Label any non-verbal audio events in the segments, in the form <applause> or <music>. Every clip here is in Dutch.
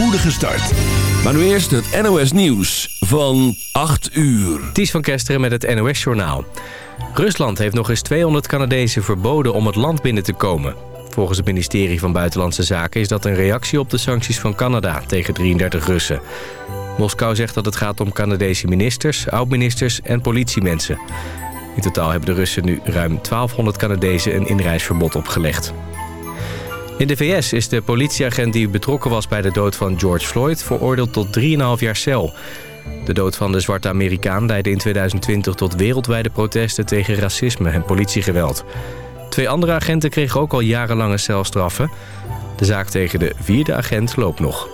spoedige start. Maar nu eerst het NOS Nieuws van 8 uur. Ties van Kesteren met het NOS Journaal. Rusland heeft nog eens 200 Canadezen verboden om het land binnen te komen. Volgens het ministerie van Buitenlandse Zaken is dat een reactie op de sancties van Canada tegen 33 Russen. Moskou zegt dat het gaat om Canadese ministers, oud-ministers en politiemensen. In totaal hebben de Russen nu ruim 1200 Canadezen een inreisverbod opgelegd. In de VS is de politieagent die betrokken was bij de dood van George Floyd... veroordeeld tot 3,5 jaar cel. De dood van de zwarte Amerikaan leidde in 2020 tot wereldwijde protesten... tegen racisme en politiegeweld. Twee andere agenten kregen ook al jarenlange celstraffen. De zaak tegen de vierde agent loopt nog.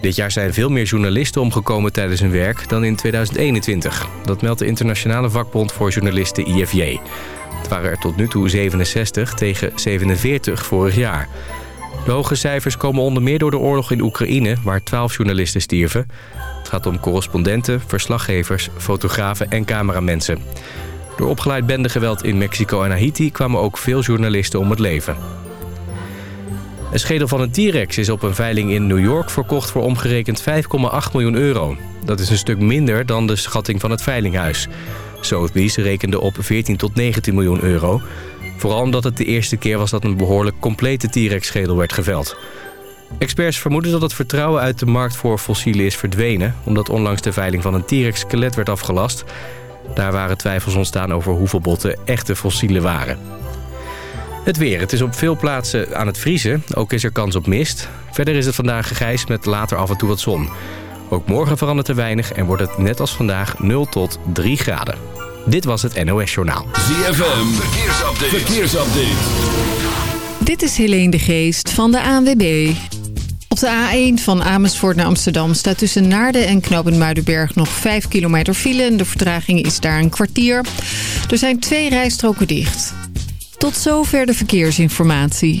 Dit jaar zijn veel meer journalisten omgekomen tijdens hun werk dan in 2021. Dat meldt de internationale vakbond voor journalisten IFJ. Het waren er tot nu toe 67 tegen 47 vorig jaar. De hoge cijfers komen onder meer door de oorlog in Oekraïne... waar 12 journalisten stierven. Het gaat om correspondenten, verslaggevers, fotografen en cameramensen. Door opgeleid bendegeweld in Mexico en Haiti... kwamen ook veel journalisten om het leven. Een schedel van een T-Rex is op een veiling in New York verkocht voor omgerekend 5,8 miljoen euro. Dat is een stuk minder dan de schatting van het veilinghuis. Sotheby's rekende op 14 tot 19 miljoen euro. Vooral omdat het de eerste keer was dat een behoorlijk complete T-Rex-schedel werd geveld. Experts vermoeden dat het vertrouwen uit de markt voor fossielen is verdwenen... omdat onlangs de veiling van een T-Rex-skelet werd afgelast. Daar waren twijfels ontstaan over hoeveel botten echte fossielen waren. Het weer. Het is op veel plaatsen aan het vriezen. Ook is er kans op mist. Verder is het vandaag gegrijs met later af en toe wat zon. Ook morgen verandert er weinig en wordt het net als vandaag 0 tot 3 graden. Dit was het NOS Journaal. ZFM, verkeersupdate. verkeersupdate. Dit is Helene de Geest van de ANWB. Op de A1 van Amersfoort naar Amsterdam staat tussen Naarden en Knoop Muidenberg nog 5 kilometer file. En de vertraging is daar een kwartier. Er zijn twee rijstroken dicht. Tot zover de verkeersinformatie.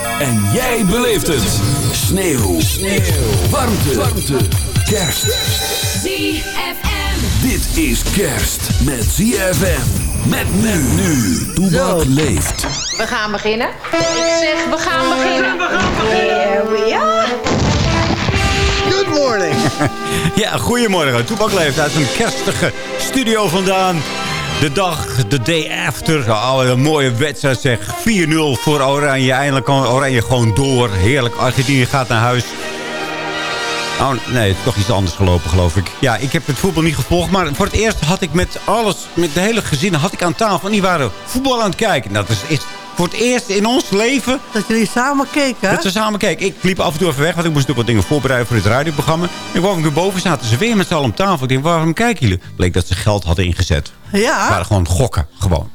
En jij beleeft het. Sneeuw. Sneeuw. Warmte. Warmte. Kerst. ZFM. Dit is kerst met ZFM. Met men nu. Toebak leeft. We gaan beginnen. Ik zeg, we gaan beginnen. We gaan beginnen. Here we are. Good morning. <laughs> Ja, goedemorgen. Toepak leeft uit een kerstige studio vandaan. De dag, de day after. Oh, een mooie wedstrijd zeg. 4-0 voor Oranje. Eindelijk kan Oranje gewoon door. Heerlijk. Argentinië gaat naar huis. Oh, nee, het is toch iets anders gelopen, geloof ik. Ja, ik heb het voetbal niet gevolgd. Maar voor het eerst had ik met alles, met de hele gezin, had ik aan tafel. En die waren voetbal aan het kijken. Dat is, is voor het eerst in ons leven... Dat jullie samen keken, Dat we samen keken. Ik liep af en toe even weg, want ik moest ook wat dingen voorbereiden voor het radioprogramma. En kwam ik boven, zaten ze weer met z'n allen om tafel. Ik denk, waarom kijken jullie? Bleek dat ze geld hadden ingezet. Ja. Het waren gewoon gokken, gewoon.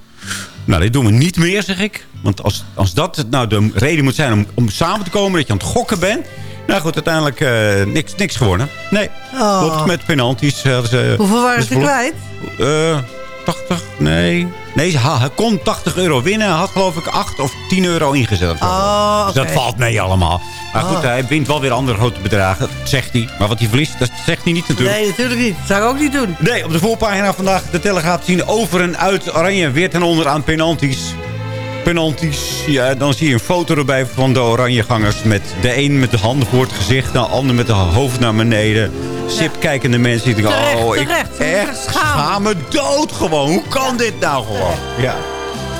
Nou, dit doen we niet meer, zeg ik. Want als, als dat nou de reden moet zijn om, om samen te komen, dat je aan het gokken bent... Nou goed, uiteindelijk eh, niks, niks gewonnen. Nee, Oh. klopt, met penalties. ze- Hoeveel waren ze kwijt? eh 80, nee. Nee, hij kon 80 euro winnen. Hij had geloof ik 8 of 10 euro ingezet. Oh, Dus dat valt mee allemaal. Maar goed, Oh. hij wint wel weer andere grote bedragen, zegt hij. Maar wat hij verliest, dat zegt hij niet natuurlijk. Nee, natuurlijk niet. Dat zou ik ook niet doen. Nee, op de voorpagina vandaag de Telegraaf zien over en uit Oranje. Weer ten onder aan penalties. Penalties. Ja, dan zie je een foto erbij van de Oranjegangers. Met de een met de handen voor het gezicht. De ander met de hoofd naar beneden. Sip kijkende mensen. Die denken, Terecht, oh, ik terecht. Ze moeten echt schaam me dood gewoon. Hoe kan dit nou gewoon? Ja.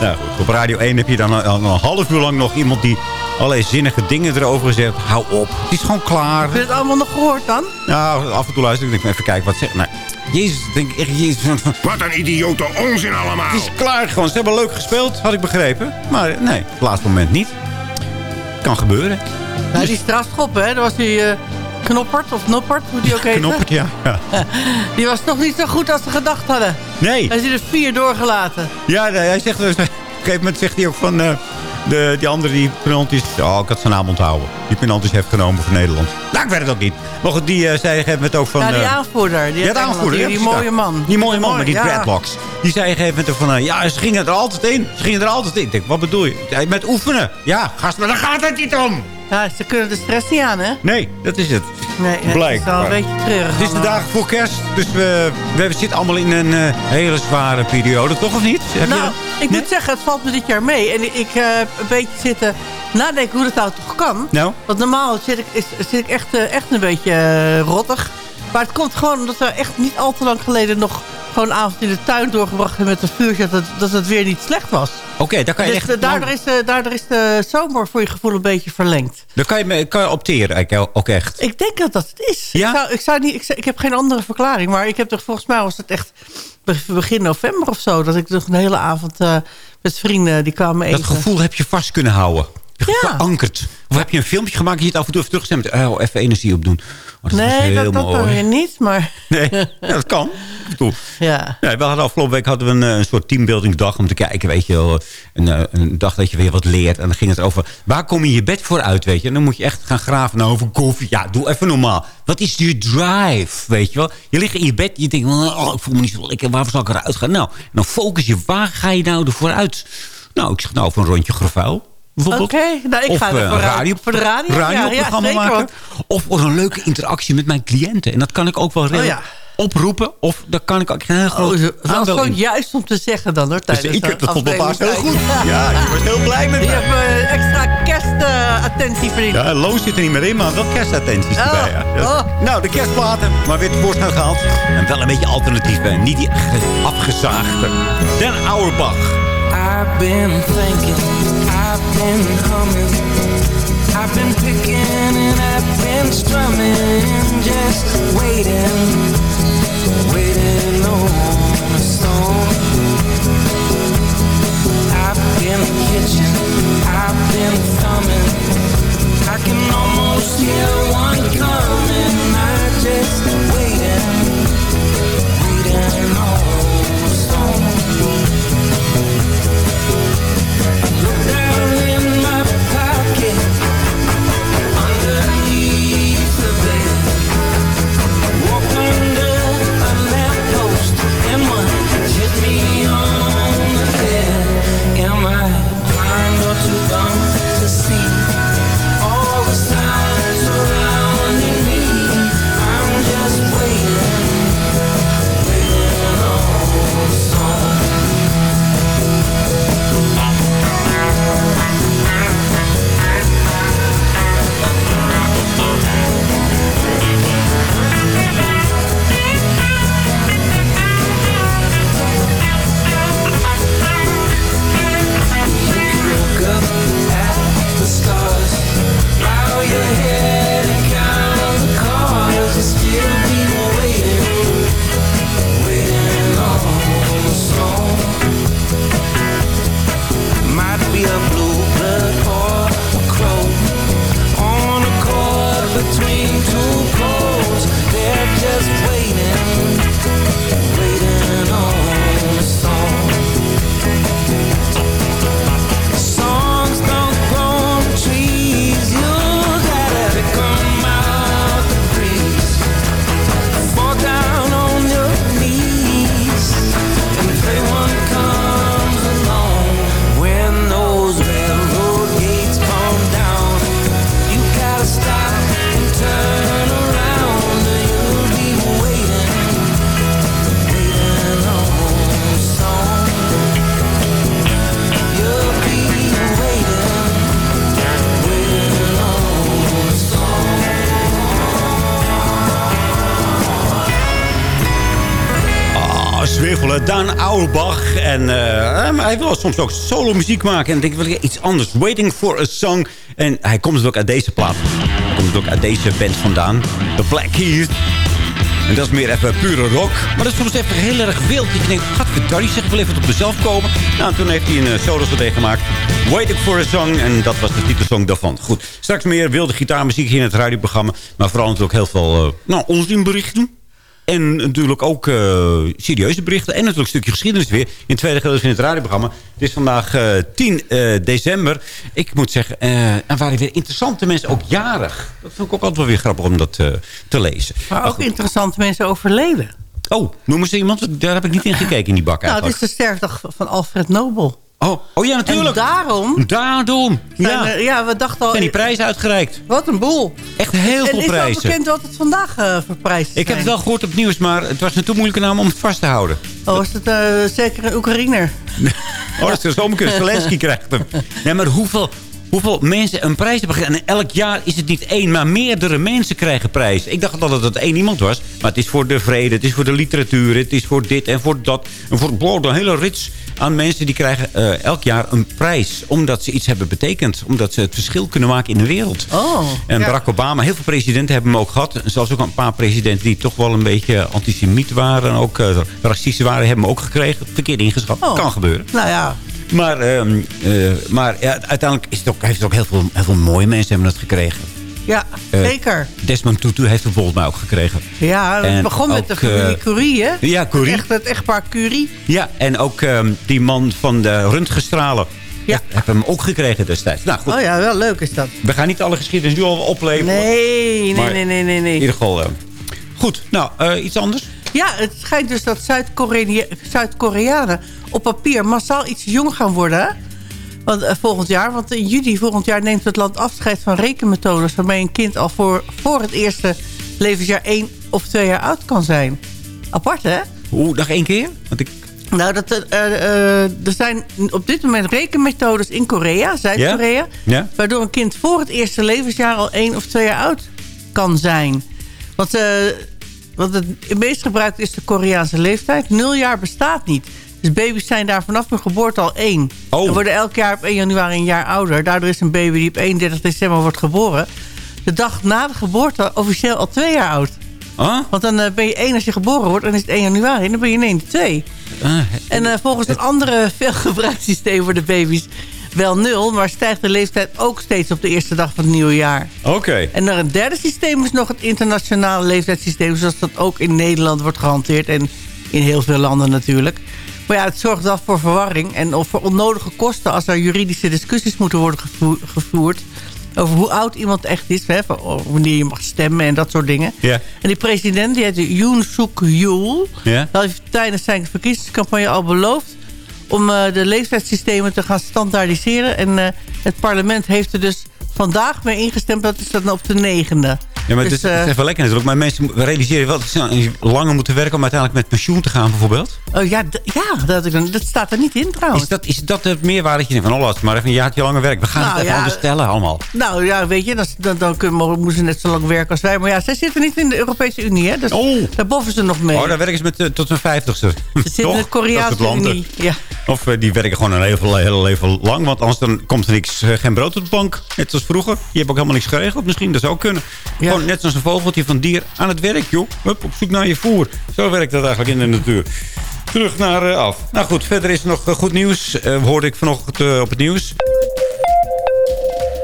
Nou goed, op Radio 1 heb je dan een, een half uur lang nog iemand die allerlei zinnige dingen erover gezegd. Hou op, het is gewoon klaar. Heb je het allemaal nog gehoord dan? Nou, af en toe luister ik. denk even kijken wat zegt. Nou, Jezus, denk ik echt, Jezus. <laughs> Wat een idiote onzin allemaal. Het is klaar gewoon. Ze hebben leuk gespeeld, had ik begrepen. Maar nee, op het laatste moment niet. Kan gebeuren. Ja, die strafschop, hè. Dat was die eh, Knoppert of Noppert, hoe die ook <laughs> heet. Knoppert, ja. ja. <laughs> Die was toch niet zo goed als ze gedacht hadden. Nee. Hij is er vier doorgelaten. Ja, nee, hij zegt, dus, op een gegeven moment zegt hij ook van... eh, De, die andere die penalties... Oh, ik had zijn naam onthouden. Die penalties heeft genomen voor Nederland. Nou, ik weet het ook niet. Maar goed, die uh, zei gegeven moment ook van... Ja, die uh, aanvoerder. Die, ja, de aanvoerder. Die, mooie man. Die mooie man met die ja. dreadlocks. Die zei een gegeven moment ook van... Uh, ja, ze gingen er altijd in. Ze gingen er altijd in. Ik denk, wat bedoel je? Met oefenen. Ja, gast, maar daar gaat het niet om. Ja, ze kunnen de stress niet aan, hè? Nee, dat is het. Nee, het is wel een beetje treurig. Het is de dagen voor kerst, dus we, we zitten allemaal in een uh, hele zware periode, toch of niet? Heb nou, ik nee? moet zeggen, het valt me dit jaar mee. En ik heb uh, een beetje zitten nadenken hoe dat nou toch kan. Nou? Want normaal zit ik, is, zit ik echt, uh, echt een beetje rottig. Maar het komt gewoon omdat we echt niet al te lang geleden nog gewoon een avond in de tuin doorgebracht hebben met een vuurtje, dat, dat het weer niet slecht was. Oké, okay, daar kan je dus echt... daardoor, is de, daardoor is de zomer voor je gevoel een beetje verlengd. Daar kan je, kan je opteren ook echt? Ik denk dat dat het is. Ja? Ik, zou, ik, zou niet, ik, ik heb geen andere verklaring, maar ik heb toch volgens mij was het echt begin november of zo, dat ik nog een hele avond uh, met vrienden die kwamen eten. Dat gevoel heb je vast kunnen houden. Ja. Geankerd. Of heb je een filmpje gemaakt en je het af en toe even terugstemt? Oh, even energie opdoen. Oh, dat nee, dat, dat weer niet, maar... Nee, ja, dat kan. Ik bedoel, ja. Nee, we hadden afgelopen week hadden we een, een soort teambuildingsdag om te kijken, weet je wel. Een, een, dag dat je weer wat leert. En dan ging het over, waar kom je je bed voor uit, weet je. En dan moet je echt gaan graven nou, over koffie. Ja, doe even normaal. Wat is je drive, weet je wel. Je ligt in je bed, je denkt, oh, ik voel me niet zo lekker. Waarvoor zal ik eruit gaan? Nou, dan focus je, waar ga je nou ervoor uit? Nou, ik zeg nou voor een rondje gravuil. Oké, okay, nou, ik of, ga er voor, radio, voor de radio, radioprogramma ja, ja, maken. Of voor een leuke interactie met mijn cliënten. En dat kan ik ook wel redelijk oh, ja. oproepen. Of dat kan ik ook heel groot oh, Dat is gewoon juist om te zeggen dan hoor. Dus ik heb dat vond mijn baas heel goed. Ja, ik was heel blij met Je hebt uh, extra kerstattentie uh, verdiend. Ja, Loos zit er niet meer in, maar wel kerstattenties oh, erbij. Ja. Oh. Nou, de kerstplaten, maar weer tevoorschijn gehaald. En wel een beetje alternatieve. Niet die afgezaagde. Den Auerbach. I've been thinking, I've been humming, I've been picking and I've been strumming, just waiting, waiting on a song. I've been kitchen, I've been thumbing, I can almost hear one Daan Auerbach. En uh, hij wil soms ook solo muziek maken. En dan denk ik, iets anders. Waiting for a Song. En hij komt dus ook uit deze plaat. Komt dus ook uit deze band vandaan. The Black Keys. En dat is meer even pure rock. Maar dat is soms even heel erg wild. Dat je denkt, gadverdarrie, zeg, ik wil even op mezelf komen. Nou, en toen heeft hij een uh, solo CD gemaakt. Waiting for a Song. En dat was de titelsong daarvan. Goed, straks meer wilde gitaarmuziek hier in het radioprogramma. Maar vooral natuurlijk heel veel uh, nou, onzinberichten. En natuurlijk ook eh, serieuze berichten. En natuurlijk een stukje geschiedenis weer. In het tweede gedeelte van het radioprogramma. Het is vandaag eh, 10 eh, december. Ik moet zeggen, er waren weer interessante mensen ook jarig. Dat vond ik ook altijd wel weer grappig om dat te lezen. Maar ook interessante mensen overleden. Oh, noemen ze iemand? Daar heb ik niet in gekeken in die bak Nou, het eigenlijk. is de sterfdag van Alfred Nobel. Oh, oh ja, natuurlijk. En daarom Daarom. Ja. ja, we dachten al... zijn die prijzen uitgereikt. Wat een boel. Echt heel en veel is wel prijzen. bekend wat het vandaag verprijsd Ik heb het wel gehoord op het nieuws, maar het was een te moeilijke naam om het vast te houden. Oh, is het eh, zeker een Oekraïner? <laughs> Oh, dat is kunnen. Zelensky krijgt hem. Nee, maar hoeveel, hoeveel mensen een prijs hebben gekregen? En elk jaar is het niet één, maar meerdere mensen krijgen prijs. Ik dacht altijd dat het één iemand was. Maar het is voor de vrede, het is voor de literatuur, het is voor dit en voor dat. En voor wow, een hele rits aan mensen die krijgen eh, elk jaar een prijs. Omdat ze iets hebben betekend. Omdat ze het verschil kunnen maken in de wereld. Oh, En ja. Barack Obama, heel veel presidenten hebben hem ook gehad. Zelfs ook een paar presidenten die toch wel een beetje antisemiet waren. En ook uh, racistisch waren, hebben hem ook gekregen. Verkeerd ingeschat. Oh. Kan gebeuren. Nou ja, Maar, ehm, eh, maar ja, uiteindelijk is het ook, heeft het ook heel veel, heel veel mooie mensen hebben het gekregen. Ja Eh, zeker. Desmond Tutu heeft het volgens mij ook gekregen. Ja, het en begon met de familie eh, Curie, hè? Ja, Curie. Echt, het echtpaar Curie. Ja, en ook ehm, die man van de röntgenstralen. Ja. Heeft hem ook gekregen destijds. Nou goed, Oh ja, wel leuk is dat. we gaan niet alle geschiedenis nu al opleven. Nee, nee, nee, nee, nee. In ieder geval. eh, goed, nou, iets anders? Ja, het schijnt dus dat Zuid-Korea- Zuid-Koreanen op papier massaal iets jong gaan worden. Want, eh, volgend jaar. Want in juli volgend jaar neemt het land afscheid van rekenmethodes... waarmee een kind al voor, voor het eerste levensjaar één of twee jaar oud kan zijn. Apart, hè? Oeh, nog één keer? Want ik, Nou, dat, eh, eh, er zijn op dit moment rekenmethodes in Korea, Zuid-Korea... Ja? waardoor een kind voor het eerste levensjaar al één of twee jaar oud kan zijn. Want, want het meest gebruikt is de Koreaanse leeftijd. Nul jaar bestaat niet. Dus baby's zijn daar vanaf hun geboorte al één. Oh. En worden elk jaar op 1 januari een jaar ouder. Daardoor is een baby die op 31 december wordt geboren... de dag na de geboorte officieel al twee jaar oud. Ah? Want dan eh, ben je één als je geboren wordt... en is het 1 januari en dan ben je ineens twee. Ah, En eh, volgens een andere <laughs> veelgebruikt systeem voor de baby's wel nul... maar stijgt de leeftijd ook steeds op de eerste dag van het nieuwe jaar. Oké. En dan een derde systeem is nog het internationale leeftijdssysteem... zoals dat ook in Nederland wordt gehanteerd en in heel veel landen natuurlijk. Maar ja, het zorgt wel voor verwarring en of voor onnodige kosten... als er juridische discussies moeten worden gevoer- gevoerd... over hoe oud iemand echt is, hè, wanneer je mag stemmen en dat soort dingen. En die president, die heet Yoon Suk Yeol... Ja? Dat heeft tijdens zijn verkiezingscampagne al beloofd... om eh, de leeftijdssystemen te gaan standaardiseren. En eh, het parlement heeft er dus vandaag mee ingestemd. Dat is dan op de negende. Ja, maar Dus, het is, eh, het is even lekker natuurlijk. Maar mensen realiseren wel dat ze langer moeten werken... om uiteindelijk met pensioen te gaan bijvoorbeeld. Oh ja, ja dat, ik dat staat er niet in trouwens. Is dat, is dat het meerwaarde dat je denkt van... oh, laat maar even een jaartje langer werken. We gaan Nou, het even ja, anders stellen allemaal. Nou ja, weet je, dan, dan, dan kunnen, moeten ze net zo lang werken als wij. Maar ja, zij zitten niet in de Europese Unie, hè. Dus Oh. daar boffen ze nog mee. Oh, daar werken ze met, eh, tot hun vijftigste. ze zitten in <laughs> de Koreaanse Unie. Ja. Of eh, die werken gewoon een hele, hele leven lang. Want anders dan komt er niks, eh, geen brood op de bank. Net zoals vroeger. Je hebt ook helemaal niks geregeld misschien. Dat zou ook kunnen. Ja. Gewoon net zoals een vogeltje van dier aan het werk, joh. Hup, op zoek naar je voer. Zo werkt dat eigenlijk in de natuur. Terug naar eh, af. Nou goed, verder is er nog eh, goed nieuws. Eh, hoorde ik vanochtend op het nieuws.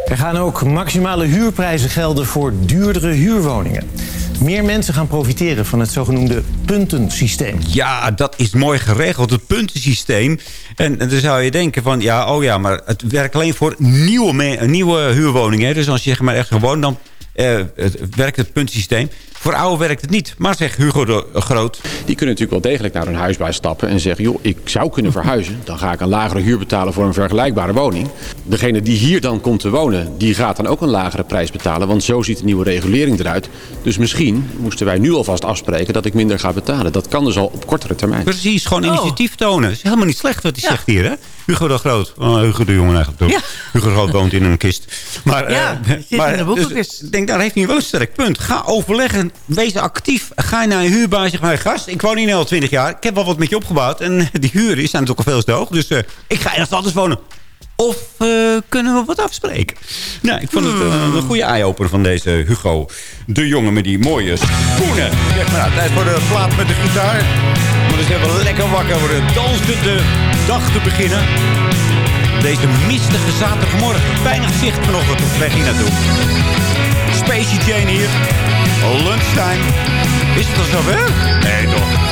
Er gaan ook maximale huurprijzen gelden voor duurdere huurwoningen. Meer mensen gaan profiteren van het zogenoemde puntensysteem. Ja, dat is mooi geregeld, het puntensysteem. En, en dan zou je denken van, ja, oh ja, maar het werkt alleen voor nieuwe, nieuwe huurwoningen. Hè? Dus als je zeg maar echt gewoon, dan eh, werkt het puntensysteem. Voor oude werkt het niet. Maar zegt Hugo de Groot, Die kunnen natuurlijk wel degelijk naar hun huisbaas stappen en zeggen... joh, ik zou kunnen verhuizen. Dan ga ik een lagere huur betalen voor een vergelijkbare woning. Degene die hier dan komt te wonen, die gaat dan ook een lagere prijs betalen. Want zo ziet de nieuwe regulering eruit. Dus misschien moesten wij nu alvast afspreken dat ik minder ga betalen. Dat kan dus al op kortere termijn. precies, gewoon Oh. initiatief tonen. Dat is helemaal niet slecht wat hij Ja. zegt hier, hè? Hugo de Groot. Oh, Hugo de Jongen eigenlijk toch? Ja. Hugo de Groot woont in een kist. Maar, Ja, die zit maar, in de boekenkist. dus, ik denk, daar heeft hij wel een sterk punt. Ga overleggen. Wees actief. Ga naar een huurbaas. Zeg maar, gast, ik woon hier nu al 20 jaar. Ik heb wel wat met je opgebouwd. En <laughs> die huren zijn natuurlijk al veel te hoog. Dus eh, ik ga ergens anders wonen. Of eh, kunnen we wat afspreken? Nou, ik vond het eh, een goede eye-opener van deze Hugo. De jongen met die mooie schoenen. Zeg maar, nou, tijd voor de plaat met de gitaar. Maar dus even lekker wakker worden. Dansen de dag te beginnen. Deze mistige zaterdagmorgen. Weinig zicht vanochtend op weg hier naartoe. Spacey Jane hier. Lunchtime. Is het al zover? Nee, toch.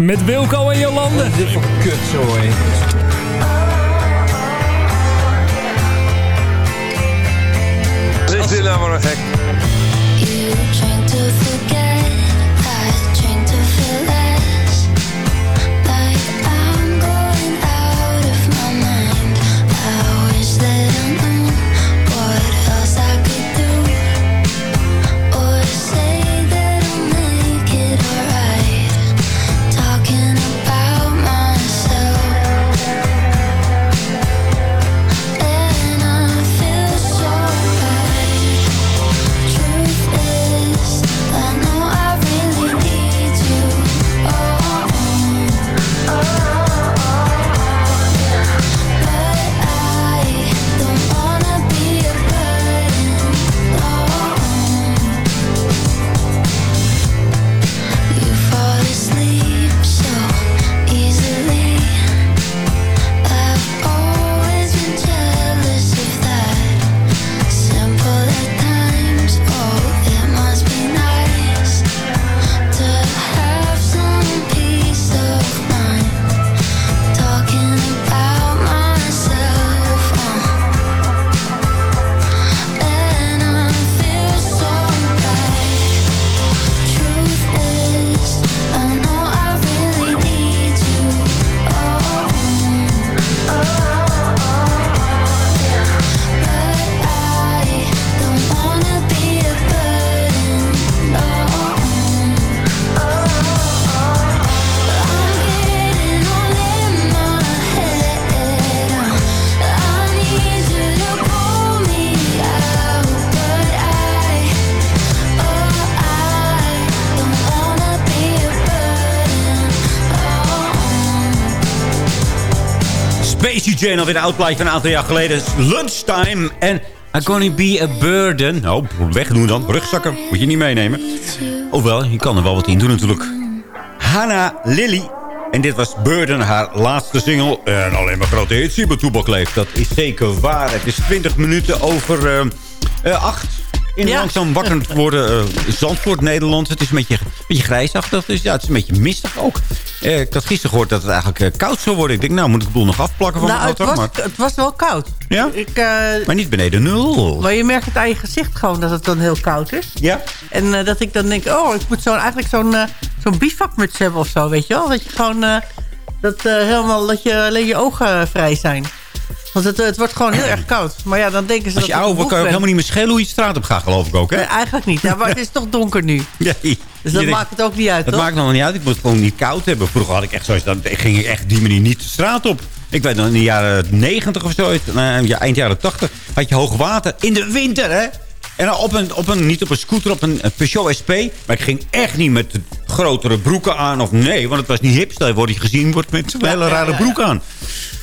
Met Wilco en Jolande. Dit is een kutzooi. Jane, alweer een oud van een aantal jaar geleden. Lunchtime en I'm gonna be a burden. Nou, wegdoen dan. Rugzakken moet je niet meenemen. Hoewel, je kan er wel wat in doen natuurlijk. Hannah Lily. En dit was Burden, haar laatste single. En alleen maar grote hits hier bij Toebak leeft. Dat is zeker waar. Het is 20 minuten over eh, eh, acht. In Ja. langzaam wakker worden. eh, Zandvoort, Nederland. Het is een beetje, een beetje grijsachtig. Dus ja, het is een beetje mistig ook. Eh, ik had gisteren gehoord dat het eigenlijk eh, koud zou worden. Ik denk, nou moet ik de boel nog afplakken van Nou, mijn het auto. was, Maar, het was wel koud. Ja? Ik, maar niet beneden nul. maar je merkt het aan je gezicht gewoon dat het dan heel koud is. Ja? En dat ik dan denk, oh, ik moet zo, eigenlijk zo'n zo'n bivakmuts hebben of zo, weet je wel? Dat je gewoon, dat, helemaal, dat je, alleen je ogen vrij zijn. Want het, het wordt gewoon heel erg koud. Maar ja, dan denken ze Als je dat ouder wordt, kan je ook helemaal niet meer schelen hoe je de straat op gaat, geloof ik ook, hè? Nee, eigenlijk niet. Ja, maar het is toch donker nu. <laughs> Ja, Dus dat je denkt, maakt het ook niet uit, Het toch? maakt nog niet uit. Ik moet het gewoon niet koud hebben. Vroeger had ik echt zoiets. Dan ging ik echt die manier niet de straat op. Ik weet nog in de jaren 90 of zo. nou, ja, eind jaren 80. Had je hoog water in de winter, hè? En dan op een, op een, niet op een scooter, op een, een Peugeot SP. Maar ik ging echt niet met grotere broeken aan. Of nee, want het was niet hip. Stel je wordt je gezien wordt met een hele rare broek aan.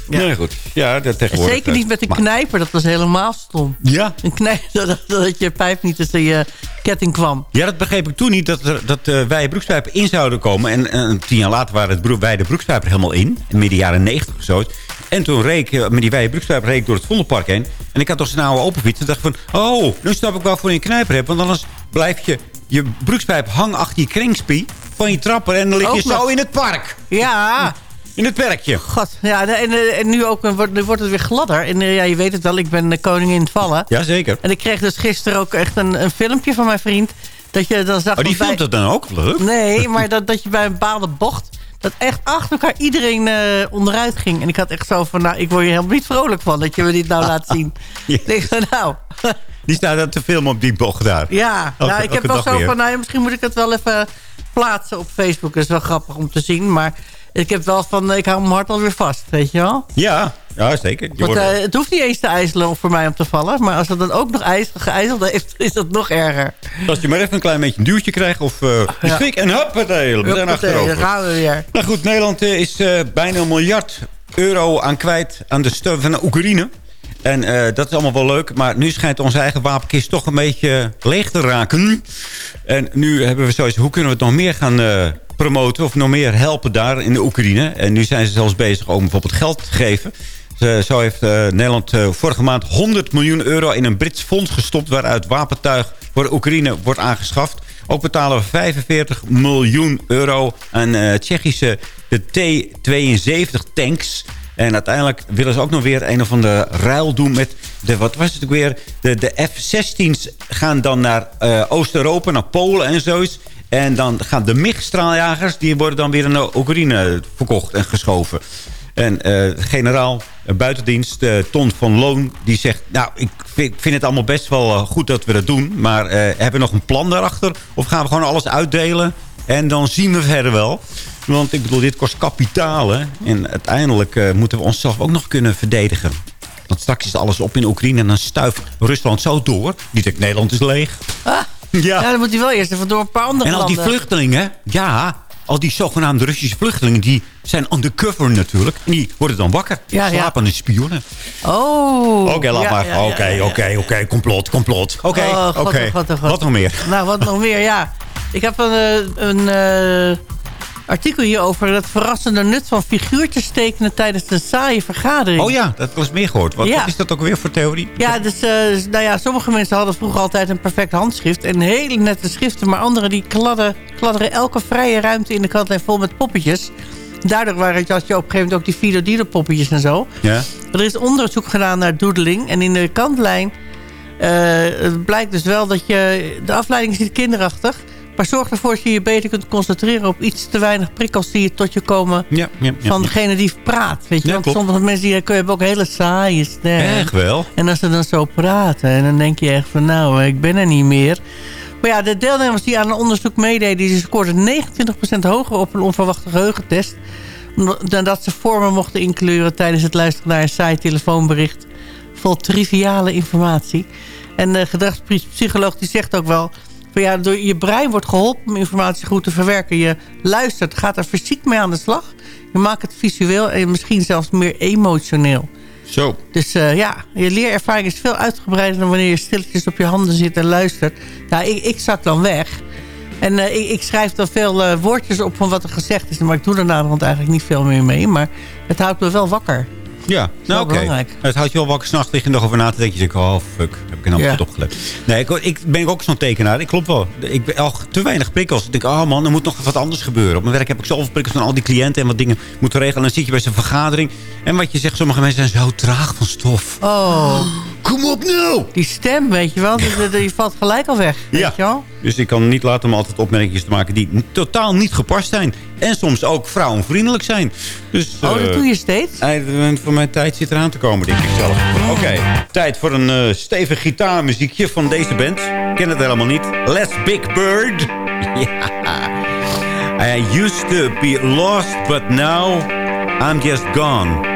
Nee, goed. Ja, dat tegenwoordig. Zeker niet met een Maar- knijper, dat was helemaal stom. Ja. Een knijper, <laughs> dat, dat je pijp niet tussen je ketting kwam. Ja, dat begreep ik toen niet. Dat, er- dat uh, wij broekspijpen in zouden komen. En eh, tien jaar later waren het broek, wij de broekspijper helemaal in. In midden jaren negentig of zo. En toen reed ik eh, met die wijde broekspijper reed ik door het Vondelpark heen. En ik had toch zo'n oude open fiets. En dacht van, oh, nu snap ik waarvoor je een knijper hebt. Want anders blijft je, je broekspijp hangen achter je kringspie van je trapper. En dan lig je Ook nog. zo in het park. Ja. In het perkje. God, ja, en, en nu, ook, eh, wordt, nu wordt het weer gladder. En eh, ja, je weet het wel, ik ben de koningin in het vallen. Jazeker. En ik kreeg dus gisteren ook echt een, een filmpje van mijn vriend. Dat je dan zag Oh, die dat bij- filmt dat dan ook? Leuk. Nee, <laughs> maar dat, dat je bij een bepaalde bocht... dat echt achter elkaar iedereen eh, onderuit ging. En ik had echt zo van... nou, ik word hier helemaal niet vrolijk van... dat je me dit nou laat <laughs> zien. Ik denk van, nou... <laughs> Die staat dan te filmen op die bocht daar. Ja, Elke- nou, ik heb wel zo weer. van... nou, misschien moet ik het wel even plaatsen op Facebook. Dat is wel grappig om te zien. Maar ik heb wel van... ik hou mijn hart alweer vast, weet je wel? Ja, ja zeker. Want eh, het hoeft niet eens te ijzelen om voor mij om te vallen. Maar als het dan ook nog ijs, geijzeld heeft, <laughs> is dat nog erger. Als je maar even een klein beetje een duwtje krijgt of eh een Ja. schrik en huppatee, we zijn Huppatee, achterover. daar gaan we weer. Nou goed, Nederland eh, is eh, bijna een miljard euro aan kwijt aan de steun van de Oekraïne. En eh, dat is allemaal wel leuk. Maar nu schijnt onze eigen wapenkist toch een beetje leeg te raken. En nu hebben we zoiets, hoe kunnen we het nog meer gaan eh, promoten... of nog meer helpen daar in de Oekraïne. En nu zijn ze zelfs bezig om bijvoorbeeld geld te geven. Ze- Zo heeft eh, Nederland eh, vorige maand 100 miljoen euro in een Brits fonds gestopt... waaruit wapentuig voor Oekraïne wordt aangeschaft. Ook betalen we 45 miljoen euro aan eh, Tsjechische de T-72 tanks. En uiteindelijk willen ze ook nog weer een of andere ruil doen met... De, wat was het ook weer? De, de F-16's gaan dan naar eh, Oost-Europa, naar Polen en zoiets. En dan gaan de MIG-straaljagers... die worden dan weer naar Oekraïne verkocht en geschoven. En eh, generaal eh, buitendienst Ton van Loon die zegt... nou, ik vind, het allemaal best wel goed dat we dat doen... maar hebben we nog een plan daarachter? Of gaan we gewoon alles uitdelen en dan zien we verder wel? Want ik bedoel, dit kost kapitaal, hè? En uiteindelijk eh, moeten we onszelf ook nog kunnen verdedigen. Want straks is alles op in Oekraïne en dan stuift Rusland zo door. Die denkt, Nederland is leeg. Ah, ja. dan moet hij wel eerst even door een paar andere En al die vluchtelingen, ja, al die zogenaamde Russische vluchtelingen... die zijn undercover natuurlijk. En die worden dan wakker. Ja, ja. Slapende spionnen. Oh. Oké, laat Ja, maar. ja, ja, Oké, ja, ja. oké, oké. Complot, complot. Oké, Oh, oké. oh, oh. Wat nog meer? Nou, wat nog meer, ja. Ik heb een, eh, een eh, artikel hier over het verrassende nut van figuurtjes tekenen tijdens een saaie vergadering. Oh ja, dat eens meer gehoord. Wat, Ja. wat is dat ook weer voor theorie? Ja, dus eh, nou ja, sommige mensen hadden vroeger altijd een perfect handschrift. En hele nette schriften. Maar anderen die kladden, kladderen elke vrije ruimte in de kantlijn vol met poppetjes. Daardoor waren, had je op een gegeven moment ook die Fido poppetjes en zo. Ja. Er is onderzoek gedaan naar doodling. En in de kantlijn eh, het blijkt dus wel dat je... De afleiding is niet kinderachtig. Maar zorg ervoor dat je je beter kunt concentreren op iets te weinig prikkels die tot je komen Ja, ja, ja. van degene die praat. Weet je? Want klopt. sommige mensen die hebben ook hele saaie stem. Echt wel? En als ze dan zo praten, en dan denk je echt van nou, ik ben er niet meer. Maar ja, de deelnemers die aan een onderzoek meededen... die scoorden 29% hoger op een onverwachte geheugentest... dan dat ze vormen mochten inkleuren tijdens het luisteren naar een saai telefoonbericht... vol triviale informatie. En de gedragspsycholoog die zegt ook wel... Ja, door je brein wordt geholpen om informatie goed te verwerken. Je luistert, gaat er fysiek mee aan de slag. Je maakt het visueel en misschien zelfs meer emotioneel. Zo. Dus eh, ja, je leerervaring is veel uitgebreider... dan wanneer je stilletjes op je handen zit en luistert. Nou, ik, ik zak dan weg. En eh, ik, ik schrijf dan veel eh, woordjes op van wat er gezegd is. Maar ik doe er naderhand eigenlijk niet veel meer mee. Maar het houdt me wel wakker. Ja, nou oké. belangrijk. Het houdt je wel wakker s'nachts liggen nog over na te denken. Je denkt, oh fuck, heb ik er nou Ja. goed opgelet. Nee, ik, ik ben ook zo'n tekenaar. Ik klopt wel. Ik ben al te weinig prikkels. Ik denk, oh man, er moet nog wat anders gebeuren. Op mijn werk heb ik zoveel prikkels van al die cliënten en wat dingen moeten regelen. En dan zit je bij zo'n vergadering. En wat je zegt, sommige mensen zijn zo traag van stof. Oh. Kom op nou! Die stem, weet je wel. Die, die- valt gelijk al weg. Weet Ja. je wel? Dus ik kan niet laten om altijd opmerkingen te maken die totaal niet gepast zijn. En soms ook vrouwenvriendelijk zijn. Dus, Oh, dat eh, doe je steeds? Eindelijk voor mijn tijd zit eraan te komen, denk ik zelf. Oké, tijd voor een eh, stevig gitaarmuziekje van deze band. Ik ken het helemaal niet. Let's Big Bird. <laughs> ja. I used to be lost, but now I'm just gone.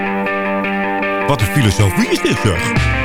Wat een filosofie is dit, zeg.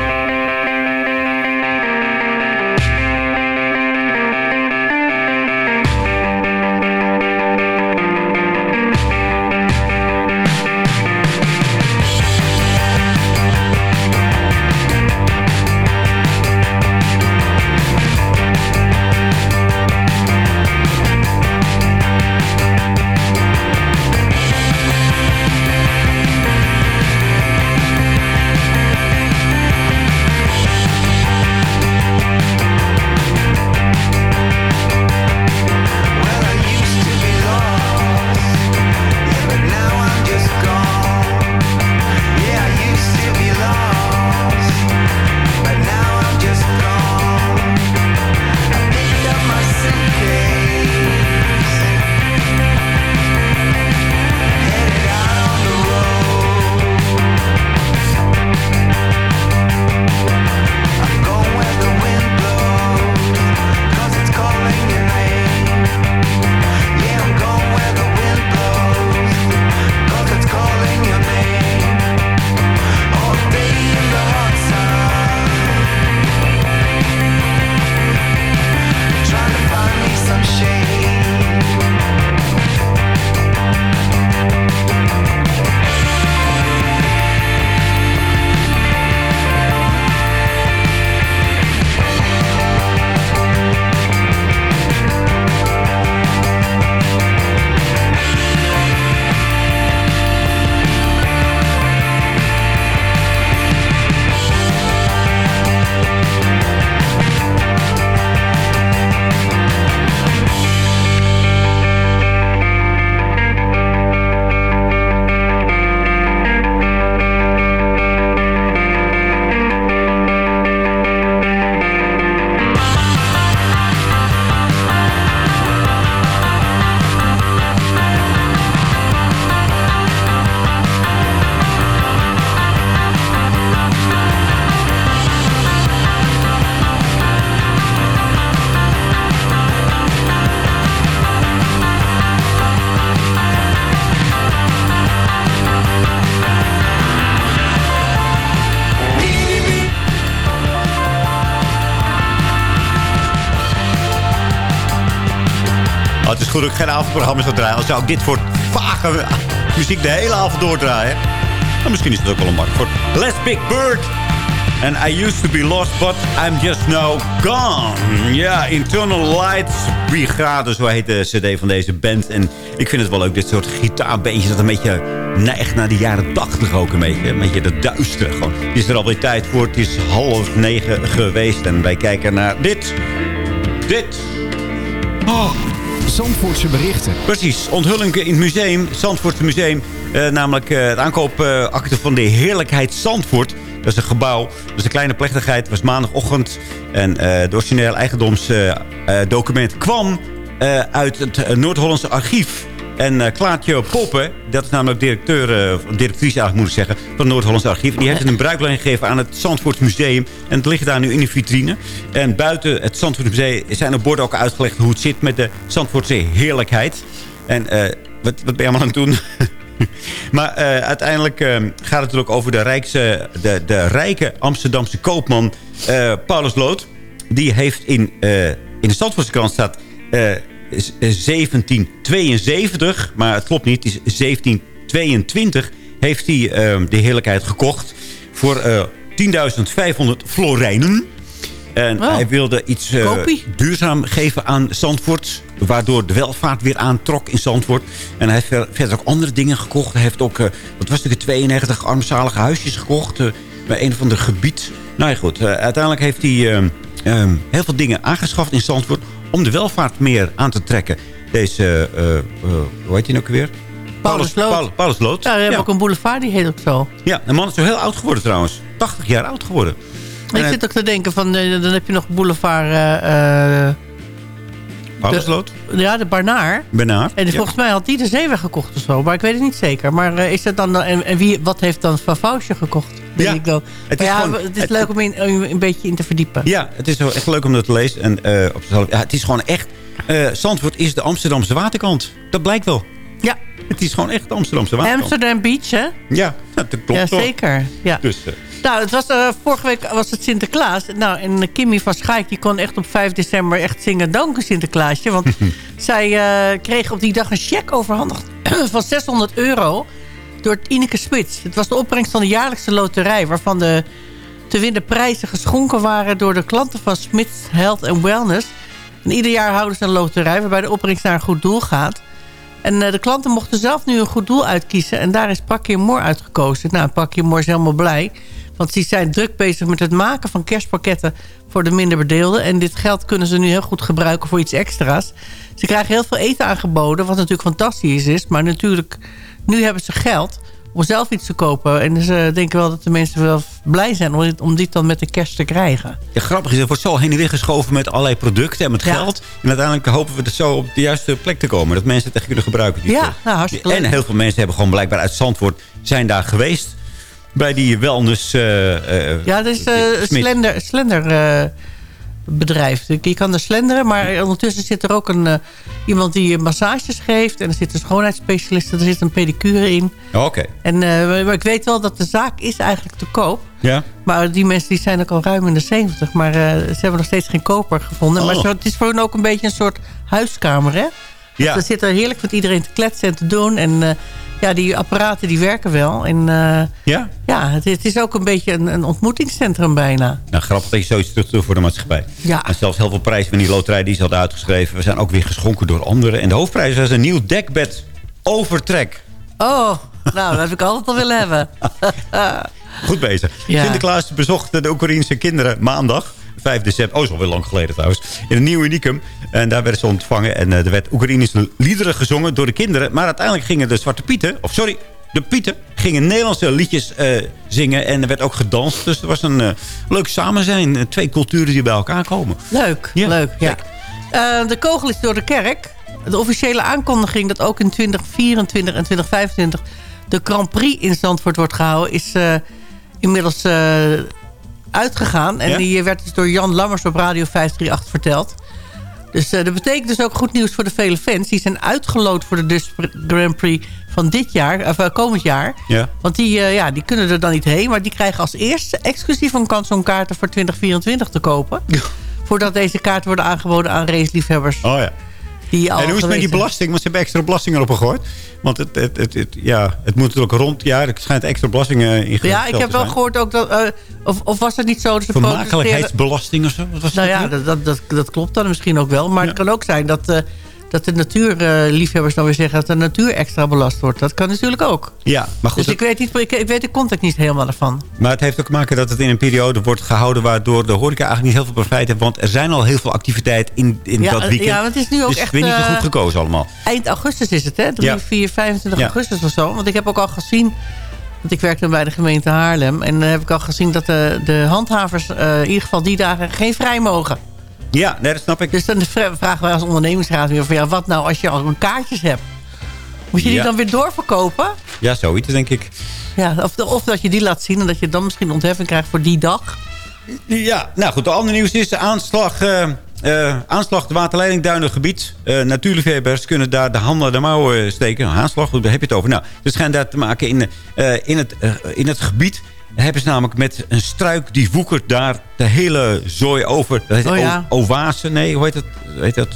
Dat ik geen avondprogramma zou draaien. Dan zou ik dit voor vage muziek de hele avond doordraaien. Maar misschien is het ook wel een markt voor Let's Big Bird. And I used to be lost, but I'm just now gone. Ja, Internal Lights Brigade, zo heet de cd van deze band. En ik vind het wel leuk, dit soort gitaarbeentjes... dat een beetje neigt naar de jaren 80 ook een beetje. Een beetje de duistere gewoon. Het is er alweer tijd voor. Het is half negen geweest. En wij kijken naar dit. Dit. Oh. Zandvoortse berichten. Precies, onthulling in het museum, Zandvoortse museum. Eh, namelijk eh, het aankoopakte van de Heerlijkheid Zandvoort. Dat is een gebouw, dat is een kleine plechtigheid. Het was maandagochtend en eh het origineel eigendomsdocument kwam eh, uit het eh, Noord-Hollandse archief. En eh, Klaartje Poppen, dat is namelijk directeur, eh, directrice eigenlijk moet ik zeggen, van het Noord-Hollandse archief. Die heeft een bruiklijn gegeven aan het Zandvoort Museum. En het ligt daar nu in de vitrine. En buiten het Zandvoort Museum zijn op borden ook uitgelegd hoe het zit met de Zandvoortse heerlijkheid. En eh, wat, wat ben je allemaal aan het doen? <laughs> maar uiteindelijk gaat het natuurlijk over de, rijkse, de, de rijke Amsterdamse koopman Paulus Lood. Die heeft in, in de Zandvoortse krant staat... eh, is- is 1772, maar het klopt niet. Het is 2022 heeft hij eh, de heerlijkheid gekocht voor eh 10.500 florijnen. En Oh. hij wilde iets eh, duurzaam geven aan Zandvoort. Waardoor de welvaart weer aantrok in Zandvoort. En hij heeft ver- verder ook andere dingen gekocht. Hij heeft ook, eh, wat was het, 92 armzalige huisjes gekocht. eh, bij een van de gebied. Nou ja, goed. eh, uiteindelijk heeft hij eh, eh, heel veel dingen aangeschaft in Zandvoort. Om de welvaart meer aan te trekken. Deze, eh, eh, hoe heet hij nou ook weer? Paulus, Paulusloot. Ja, we hebben Ja. ook een boulevard, die heet ook zo. Ja, de man is zo heel oud geworden trouwens. 80 jaar oud geworden. En ik zit ook te denken van, eh, dan heb je nog boulevard... Paulusloot? ja, de Barnaar. Benaar. En Ja. volgens mij had die de zeeweg gekocht of zo. Maar ik weet het niet zeker. Maar eh, is dat dan, en, en wie, wat heeft dan Van Fausje gekocht? Denk Ja, ik dan. het is ja, gewoon- het is het- leuk om in, een beetje in te verdiepen. Ja, het is wel echt leuk om dat te lezen. En, eh, op ja, het is gewoon echt... eh Zandvoort is de Amsterdamse waterkant. Dat blijkt wel. Ja. Het is gewoon echt de Amsterdamse waterkant. Amsterdam Beach, hè? Ja, dat klopt ja, toch? zeker. Ja. Dus, Nou, het was, eh, vorige week was het Sinterklaas. Nou, en Kimmy van Schaik die kon echt op 5 december echt zingen danken Sinterklaasje. Want <laughs> zij eh, kreeg op die dag een cheque overhandigd <clears throat> van 600 euro door Ineke Spits. Het was de opbrengst van de jaarlijkse loterij... waarvan de te winnen prijzen geschonken waren door de klanten van Smits Health and Wellness. En ieder jaar houden ze een loterij waarbij de opbrengst naar een goed doel gaat. En eh, de klanten mochten zelf nu een goed doel uitkiezen. En daar is Pakje Moor uitgekozen. Nou, Pakje Moor is helemaal blij. Want ze zijn druk bezig met het maken van kerstpakketten voor de minder bedeelden. En dit geld kunnen ze nu heel goed gebruiken voor iets extra's. Ze krijgen heel veel eten aangeboden, wat natuurlijk fantastisch is. Maar natuurlijk, nu hebben ze geld om zelf iets te kopen. En ze denken wel dat de mensen wel blij zijn om dit, om dit dan met de kerst te krijgen. ja, grappig is, er wordt zo heen en weer geschoven met allerlei producten en met Ja. geld. En uiteindelijk hopen we het zo op de juiste plek te komen. Dat mensen het echt kunnen gebruiken. die Ja, nou, hartstikke En leuk. heel veel mensen hebben gewoon blijkbaar uit Zandvoort zijn daar geweest. Bij die wellness... eh, eh, Ja, dat is eh, slender, slender bedrijf. Je kan er slenderen, maar ondertussen zit er ook een, iemand die massages geeft. En er zit een schoonheidsspecialist, er zit een pedicure in. Oh, Oké. En, maar ik weet wel dat de zaak is eigenlijk te koop. Ja. Maar die mensen die zijn ook al ruim in de 70. Maar ze hebben nog steeds geen koper gevonden. Maar Oh. zo, het is voor hen ook een beetje een soort huiskamer, hè? Ja. Ze zitten heerlijk met iedereen te kletsen en te doen. En ja, die apparaten die werken wel. En eh, Ja? ja, het, het is ook een beetje een, een ontmoetingscentrum bijna. Nou, grappig dat je zoiets terug doet voor de maatschappij. Ja. En zelfs heel veel prijzen van die loterij die ze hadden uitgeschreven... we zijn ook weer geschonken door anderen. En de hoofdprijs is een nieuw dekbed overtrek. Oh, nou, dat heb ik altijd al willen hebben. <laughs> Goed bezig. Ja. Sinterklaas bezocht de Oekraïnse kinderen maandag. 5 december, oh, is alweer lang geleden trouwens. In een nieuw unicum. En daar werden ze ontvangen. En eh, er werd Oekraïnische liederen gezongen door de kinderen. Maar uiteindelijk gingen de Zwarte Pieten... Of sorry, de Pieten gingen Nederlandse liedjes eh, zingen. En er werd ook gedanst. Dus er was een eh, leuk samenzijn. Eh, Twee culturen die bij elkaar komen. Leuk, Ja, leuk, ja. De kogel is door de kerk. De officiële aankondiging dat ook in 2024 en 2025... de Grand Prix in Zandvoort wordt gehouden... is inmiddels uitgegaan. En Ja? die werd dus door Jan Lammers op Radio 538 verteld. Dus eh, dat betekent dus ook goed nieuws voor de vele fans. Die zijn uitgeloot voor de Grand Prix van dit jaar, of eh, komend jaar. Ja. Want die, eh, ja, die kunnen er dan niet heen. Maar die krijgen als eerste exclusief een kans om kaarten voor 2024 te kopen. Voordat deze kaarten worden aangeboden aan raceliefhebbers. Oh ja. Die al En hoe is het met die belasting? Want ze hebben extra belastingen erop gegooid. Want het, het, het, het- ja, het moet natuurlijk rond... Ja, er schijnt extra belastingen in Ja, ik heb wel gehoord ook dat... eh, of, of was het niet zo dat ze? Vermakelijkheidsbelasting of zo? Wat was Nou dat ja, dat, dat, dat klopt dan misschien ook wel. Maar het kan ook zijn dat, eh, dat de natuurliefhebbers dan weer zeggen... dat de natuur extra belast wordt. Dat kan natuurlijk ook. Ja, maar goed. Dus ik weet, niet, ik, ik weet de context niet helemaal ervan. Maar het heeft ook te maken dat het in een periode wordt gehouden... waardoor de horeca eigenlijk niet heel veel profijt heeft. Want er zijn al heel veel activiteit in, in Ja, dat eh, weekend. ja, want het is nu ook dus echt, weer niet zo eh, goed gekozen allemaal. Eind augustus is het, hè? 3, Ja. 4, 25 Ja. augustus of zo. Want ik heb ook al gezien... Want ik werk dan bij de gemeente Haarlem. En dan heb ik al gezien dat de, de handhavers... eh, in ieder geval die dagen geen vrij mogen. Ja, nee, dat snap ik. Dus dan vra- vragen wij als ondernemingsraad weer van... Ja, wat nou als je al een kaartjes hebt? Moet je die Ja. dan weer doorverkopen? Ja, zoiets denk ik. Ja, of, of dat je die laat zien en dat je dan misschien ontheffing krijgt voor die dag. Ja, nou goed. De andere nieuws is de aanslag... eh eh, aanslag de waterleiding gebied. Uh, natuurliefhebbers kunnen daar de handen de mouwen steken. Aanslag, daar heb je het over. Nou, het schijnt daar te maken in, eh, in, het, eh, in het gebied. Hebben ze namelijk met een struik die woekert daar de hele zooi over. Dat heet Oh ja. oase. Nee, hoe heet? Hoe heet dat?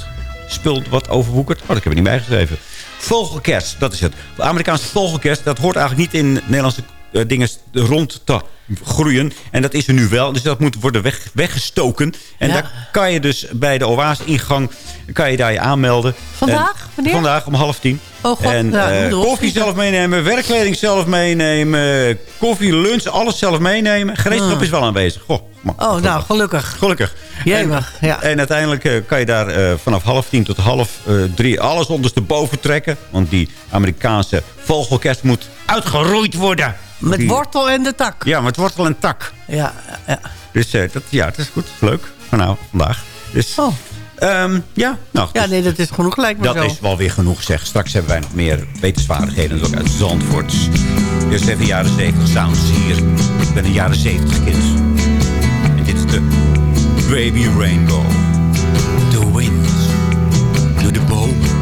Spul wat overwoekert. Oh, dat heb ik niet bijgeschreven. vogelkers, dat is het. De Amerikaanse vogelkers, dat hoort eigenlijk niet in Nederlandse eh, dingen rond te groeien. En dat is er nu wel. Dus dat moet worden weg, weggestoken. En Ja. daar kan je dus bij de oase-ingang kan je daar je aanmelden. Vandaag? Wanneer? Vandaag om half tien. Oh god, en ja, eh, koffie zelf meenemen, werkkleding zelf meenemen, koffie, lunch, alles zelf meenemen. Gereedschap Ah. is wel aanwezig. Goh, maar- Oh, nou, gelukkig. Gelukkig. En, ja. en uiteindelijk eh, kan je daar eh, vanaf half tien tot half drie alles ondersteboven trekken. Want die Amerikaanse vogelkers moet uitgeroeid worden. Met Die- wortel en de tak. Ja, met wortel en tak. Ja, ja. Dus dat, ja, dat is goed. Leuk. Nou, vandaag. Dus, Oh. Ehm, ja, nou, Ja, nee, dat is genoeg gelijk maar dat zo. is wel weer genoeg zeg. Straks hebben wij nog meer wetenswaardigheden ook uit Zandvoort. Eerst even jaren 70 sounds hier. Ik ben een jaren 70 kind. En dit is de Baby Rainbow. The wind. Door de bomen.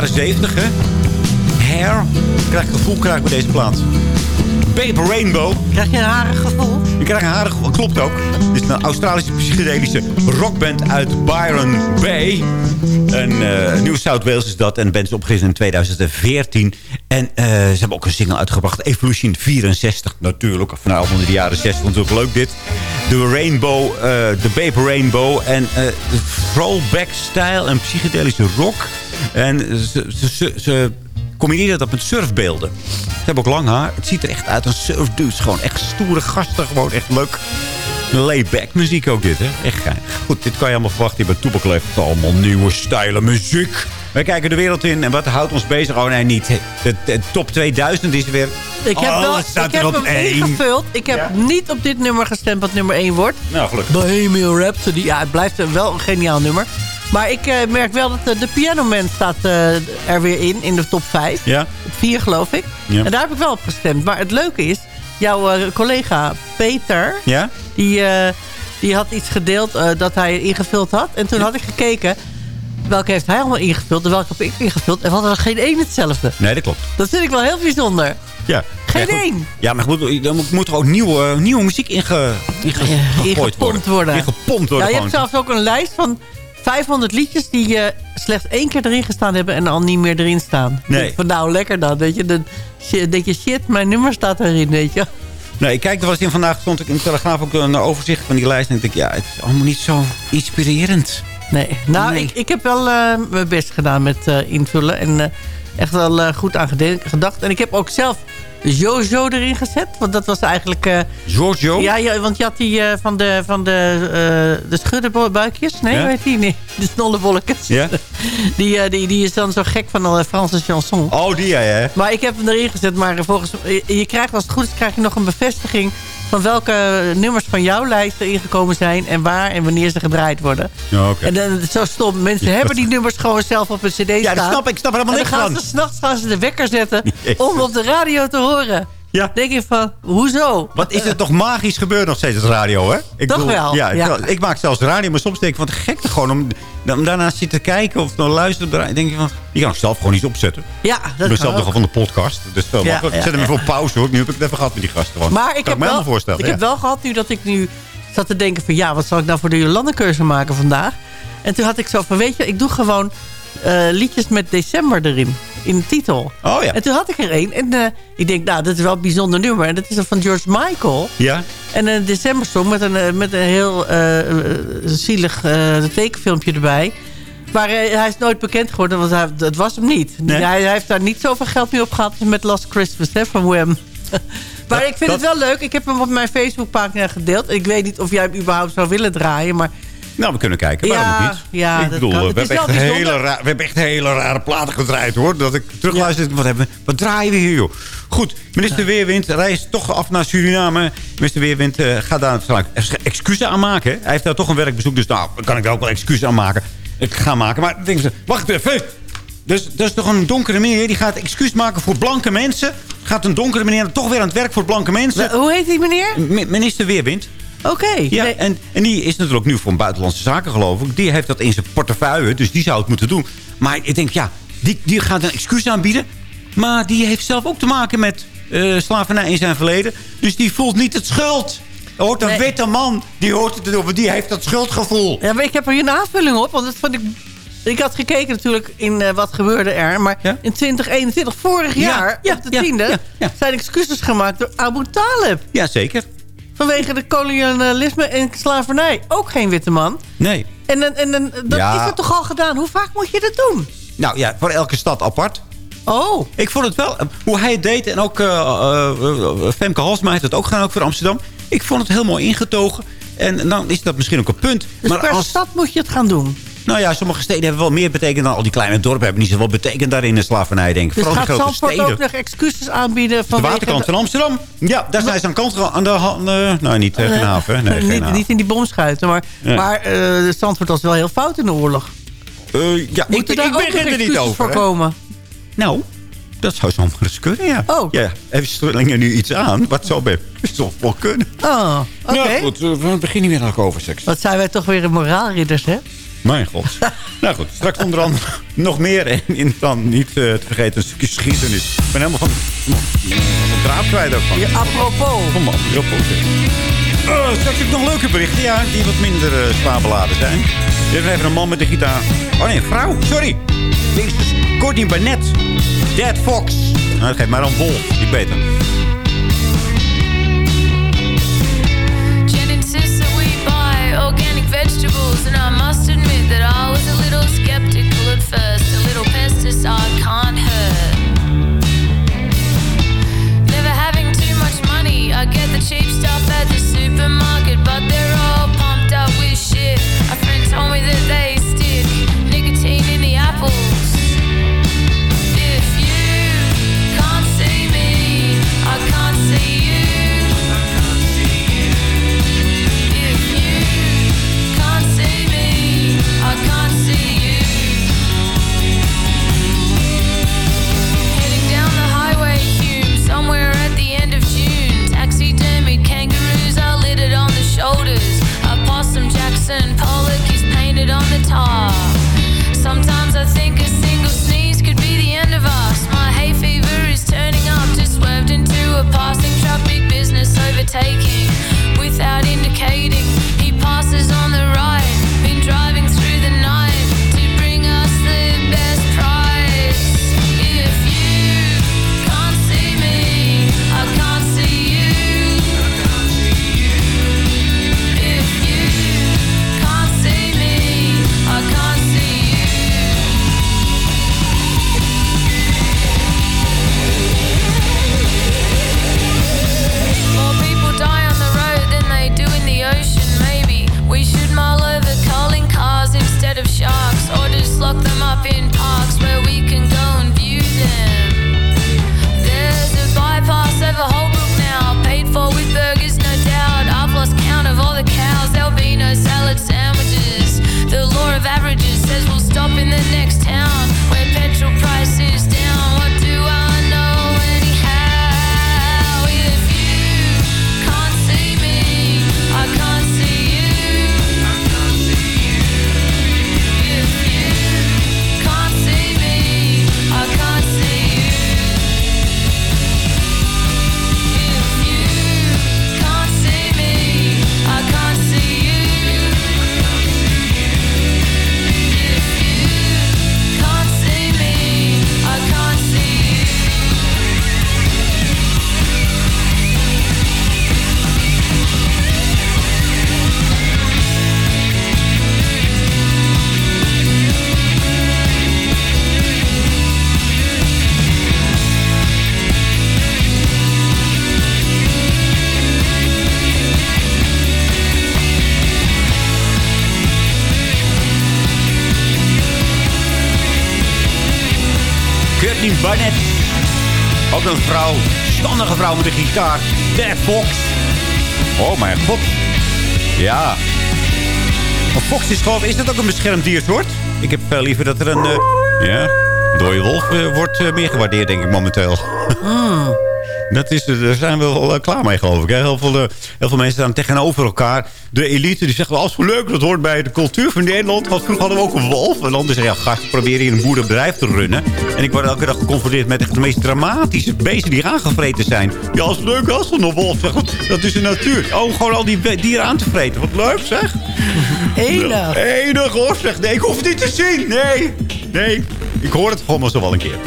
Jaren 70, hè? Hair. Ik krijg een gevoel krijg ik bij deze plaat. Baby Rainbow. Krijg je een harig gevoel? Je krijgt een harig gevoel. Klopt ook. Dit is een Australische psychedelische rockband uit Byron Bay. En eh, New South Wales is dat. En de band is opgericht in 2014. En eh, ze hebben ook een single uitgebracht. Evolution 64 natuurlijk. Van album in de jaren 60. Natuurlijk leuk dit. De Rainbow. eh, De Baby Rainbow. En throwback style en psychedelische rock. En ze, ze, ze, dat met surfbeelden. Ze hebben ook lang haar. Het ziet er echt uit als surfdude. Het is Gewoon echt stoere gasten. Gewoon echt leuk. Layback muziek ook dit, hè? Echt geil. Goed, dit kan je allemaal verwachten hier bij Toepak Leeft. Allemaal nieuwe stijlen muziek. Wij kijken de wereld in en wat houdt ons bezig? Oh nee, niet. De, de top 2000 is weer... Ik heb, oh, wel, ik er heb op hem één. ingevuld. Ik heb niet op dit nummer gestemd wat nummer 1 wordt. Nou, gelukkig. Bohemian Rhapsody. Ja, het blijft wel een geniaal nummer. Maar ik eh, merk wel dat eh, de Piano Man staat eh, er weer in, in de top 5. Ja? Op 4 geloof ik. Ja. En daar heb ik wel op gestemd. Maar het leuke is, jouw eh, collega Peter... Ja? Die, eh, die had iets gedeeld eh, dat hij ingevuld had. En toen had ik gekeken... Welke heeft hij allemaal ingevuld en welke heb ik ingevuld? En we hadden er geen één hetzelfde. Nee, dat klopt. Dat vind ik wel heel bijzonder. Ja. Geen Ja, één. Ja, maar dan moet er ook nieuwe, nieuwe muziek inge, inge, worden. worden. Ingepompt worden Ja, je gewoon. hebt zelfs ook een lijst van 500 liedjes die eh, slechts één keer erin gestaan hebben en al niet meer erin staan. Nee. Van nou, lekker dan. Weet je, dan shit- denk je, shit, mijn nummer staat erin, weet je. Nee, ik kijk, er was in vandaag stond ik in de Telegraaf ook een overzicht van die lijst. En ik denk, ja, het is allemaal niet zo inspirerend. Nee, nou, Nee. Ik, ik heb wel eh, mijn best gedaan met eh, invullen. En echt wel goed aan gedacht. En ik heb ook zelf Jojo erin gezet. Want dat was eigenlijk... eh, Giorgio? ja, ja, want je had die eh, van de, van de, eh de schuddenbuikjes. Nee, Ja? weet die? Nee, de snollebolletjes. Ja? <laughs> Die, die, die is dan zo gek van de Franse chanson. Oh, die ja, ja. Maar ik heb hem erin gezet. Maar volgens je, je krijgt, als het goed is, krijg je nog een bevestiging... van welke nummers van jouw lijst erin gekomen zijn... en waar en wanneer ze gedraaid worden. Ja. En dan, zo stom. Mensen hebben die nummers gewoon zelf op een cd staan. Ja, dat snap ik. Ik snap er helemaal en niks dan gaan van. ze s'nachts gaan ze de wekker zetten... <laughs> Jezus. om op de radio te horen. Ja. denk je van, hoezo? Wat is het toch magisch gebeurd nog steeds, het radio, hè? Ik Toch wel, Ja, ja. Ik, ik maak zelfs radio, maar soms denk ik van, gek gewoon om, om daarna zitten kijken of dan luisteren. Dan denk je van, je kan zelf gewoon iets opzetten. Ja, ik dat ben kan zelf ook. nog van de podcast. Dus wel Ja, ja, Zet hem even op pauze, hoor. Nu heb ik het even gehad met die gasten. Gewoon. Maar kan ik heb, me wel, voorstellen. ik heb wel gehad nu dat ik nu zat te denken van... ja, wat zal ik nou voor de Jolandenkeuze maken vandaag? En toen had ik zo van, weet je, ik doe gewoon eh, liedjes met december erin. In de titel. Oh ja. En toen had ik er één. En eh, ik denk, nou, dat is wel een bijzonder nummer. En dat is dan van George Michael. Ja? En een decembersong met een, eh, met een heel eh, zielig tekenfilmpje erbij. Maar hij is nooit bekend geworden, want hij, dat was hem niet. Nee? Hij, hij heeft daar niet zoveel geld mee opgehaald als met Last Christmas hè, van Wham. <laughs> maar Dat- ik vind dat- het wel leuk. Ik heb hem op mijn Facebookpagina gedeeld. Ik weet niet of jij hem überhaupt zou willen draaien, maar... Nou, we kunnen kijken. Waarom Ja, niet? ja, ik dat bedoel, kan. we hebben, echt hele we hebben echt hele rare platen gedraaid, hoor. Dat ik terugluister. Wat, hebben, we- wat draaien we hier, joh? Goed, minister Weerwind reist toch af naar Suriname. Minister Weerwind eh, gaat daar excuses aan maken. hè? Hij heeft daar toch een werkbezoek, dus nou, kan ik daar ook wel excuses aan maken. Ik ga maken, maar denken ze, wacht even. Dus dat is toch een donkere meneer, die gaat excuus maken voor blanke mensen. Gaat een donkere meneer toch weer aan het werk voor blanke mensen. Hoe heet die meneer? Mi- Minister Weerwind. Oké. Ja, Nee. en, en die is natuurlijk nu voor buitenlandse zaken, geloof ik. Die heeft dat in zijn portefeuille, dus die zou het moeten doen. Maar ik denk, ja, die, die gaat een excuus aanbieden. Maar die heeft zelf ook te maken met eh, slavernij in zijn verleden. Dus die voelt niet het schuld. Er hoort een Nee. witte man, die, hoort het, of die heeft dat schuldgevoel. Ja, maar ik heb er hier een aanvulling op. Want dat vond ik... Ik had gekeken natuurlijk in eh, wat gebeurde er. Maar Ja? in 2021, vorig Ja, jaar, ja, op de tiende... zijn excuses gemaakt door Abu Talib. Ja, zeker. Vanwege de kolonialisme en slavernij. Ook geen witte man. Nee. En, dan- en, dan- dat Ja. is er toch al gedaan? Hoe vaak moet je dat doen? Nou ja, voor elke stad apart. Oh, Ik vond het wel, eh, hoe hij het deed. En ook eh, Femke Halsma heeft het ook gedaan, ook voor Amsterdam. Ik vond het heel mooi ingetogen. En dan is dat misschien ook een punt. dus maar per als, stad moet je het gaan doen. Nou ja, sommige steden hebben wel meer betekend dan al die kleine dorpen. Hebben niet zoveel betekend daarin de slavernij, denk ik. Dus Vooral gaat de grote Zandvoort steden. ook nog excuses aanbieden? de vanwege waterkant van Amsterdam. Ja, daar zijn ze aan kant aan de hand. nou, niet tegen Eh, haven. hè? Nee, geen <laughs> niet, haven. niet in die bomschuiten. Maar, Ja. maar eh Zandvoort was wel heel fout in de oorlog. Eh, ja, ik, Moeten daar ik ook nog er niet excuses over. voor hè. komen? Nou, dat zou zomaar eens kunnen, ja. Oh. Ja, even strillingen nu iets aan. Wat zou bij toch wel kunnen. Oh, oké. Nou goed, eh, we beginnen weer nog over seks. Wat zijn wij toch weer een moraalridders, hè? Mijn god. <laughs> nou goed, straks onder andere nog meer. En in dan niet eh, te vergeten een stukje geschiedenis. Ik ben helemaal van, van de draad kwijt ook van. Ja, apropos. Kom op, heel positief. Uh, straks heb ik nog leuke berichten, ja, die wat minder uh, zwaar beladen zijn. Dit is even een man met een gitaar. Oh nee, een vrouw, sorry. Dit is Courtney Barnett. Dead Fox. Nou, geef maar een bol, die beter. Jen insists that we buy organic vegetables, and I must admit that I was a little skeptical at first. A little pesticide can't hurt. Never having too much money, I get the cheap stuff at the supermarket, but they're all pumped up with shit. A friend told me that they stick nicotine in the apples. Ook een vrouw, standige vrouw met een gitaar. Dad Fox. Oh mijn god. Ja. Maar Fox is gewoon, is dat ook een beschermd diersoort? Ik heb veel liever dat er een, eh, ja, dode wolf eh, wordt meer gewaardeerd, denk ik momenteel. Dat is, daar zijn we wel eh, klaar mee, geloof ik. Hè? Heel, veel, eh, heel veel mensen staan tegenover elkaar. De elite die wel, als leuk, dat hoort bij de cultuur van Nederland. Want vroeger hadden we ook een wolf. En dan zeggen ja, gast, probeer hier een boerenbedrijf te runnen. En ik word elke dag geconfronteerd met echt de meest dramatische beesten die aangevreten zijn. Ja, als leuk als een wolf. Zeg, dat is de natuur. Oh, gewoon al die dieren aan te vreten. Wat leuk, zeg. Enig. Enig, hoor. Zeg, nee, ik hoef het niet te zien. Nee, nee. Ik hoor het gewoon zo wel een keer.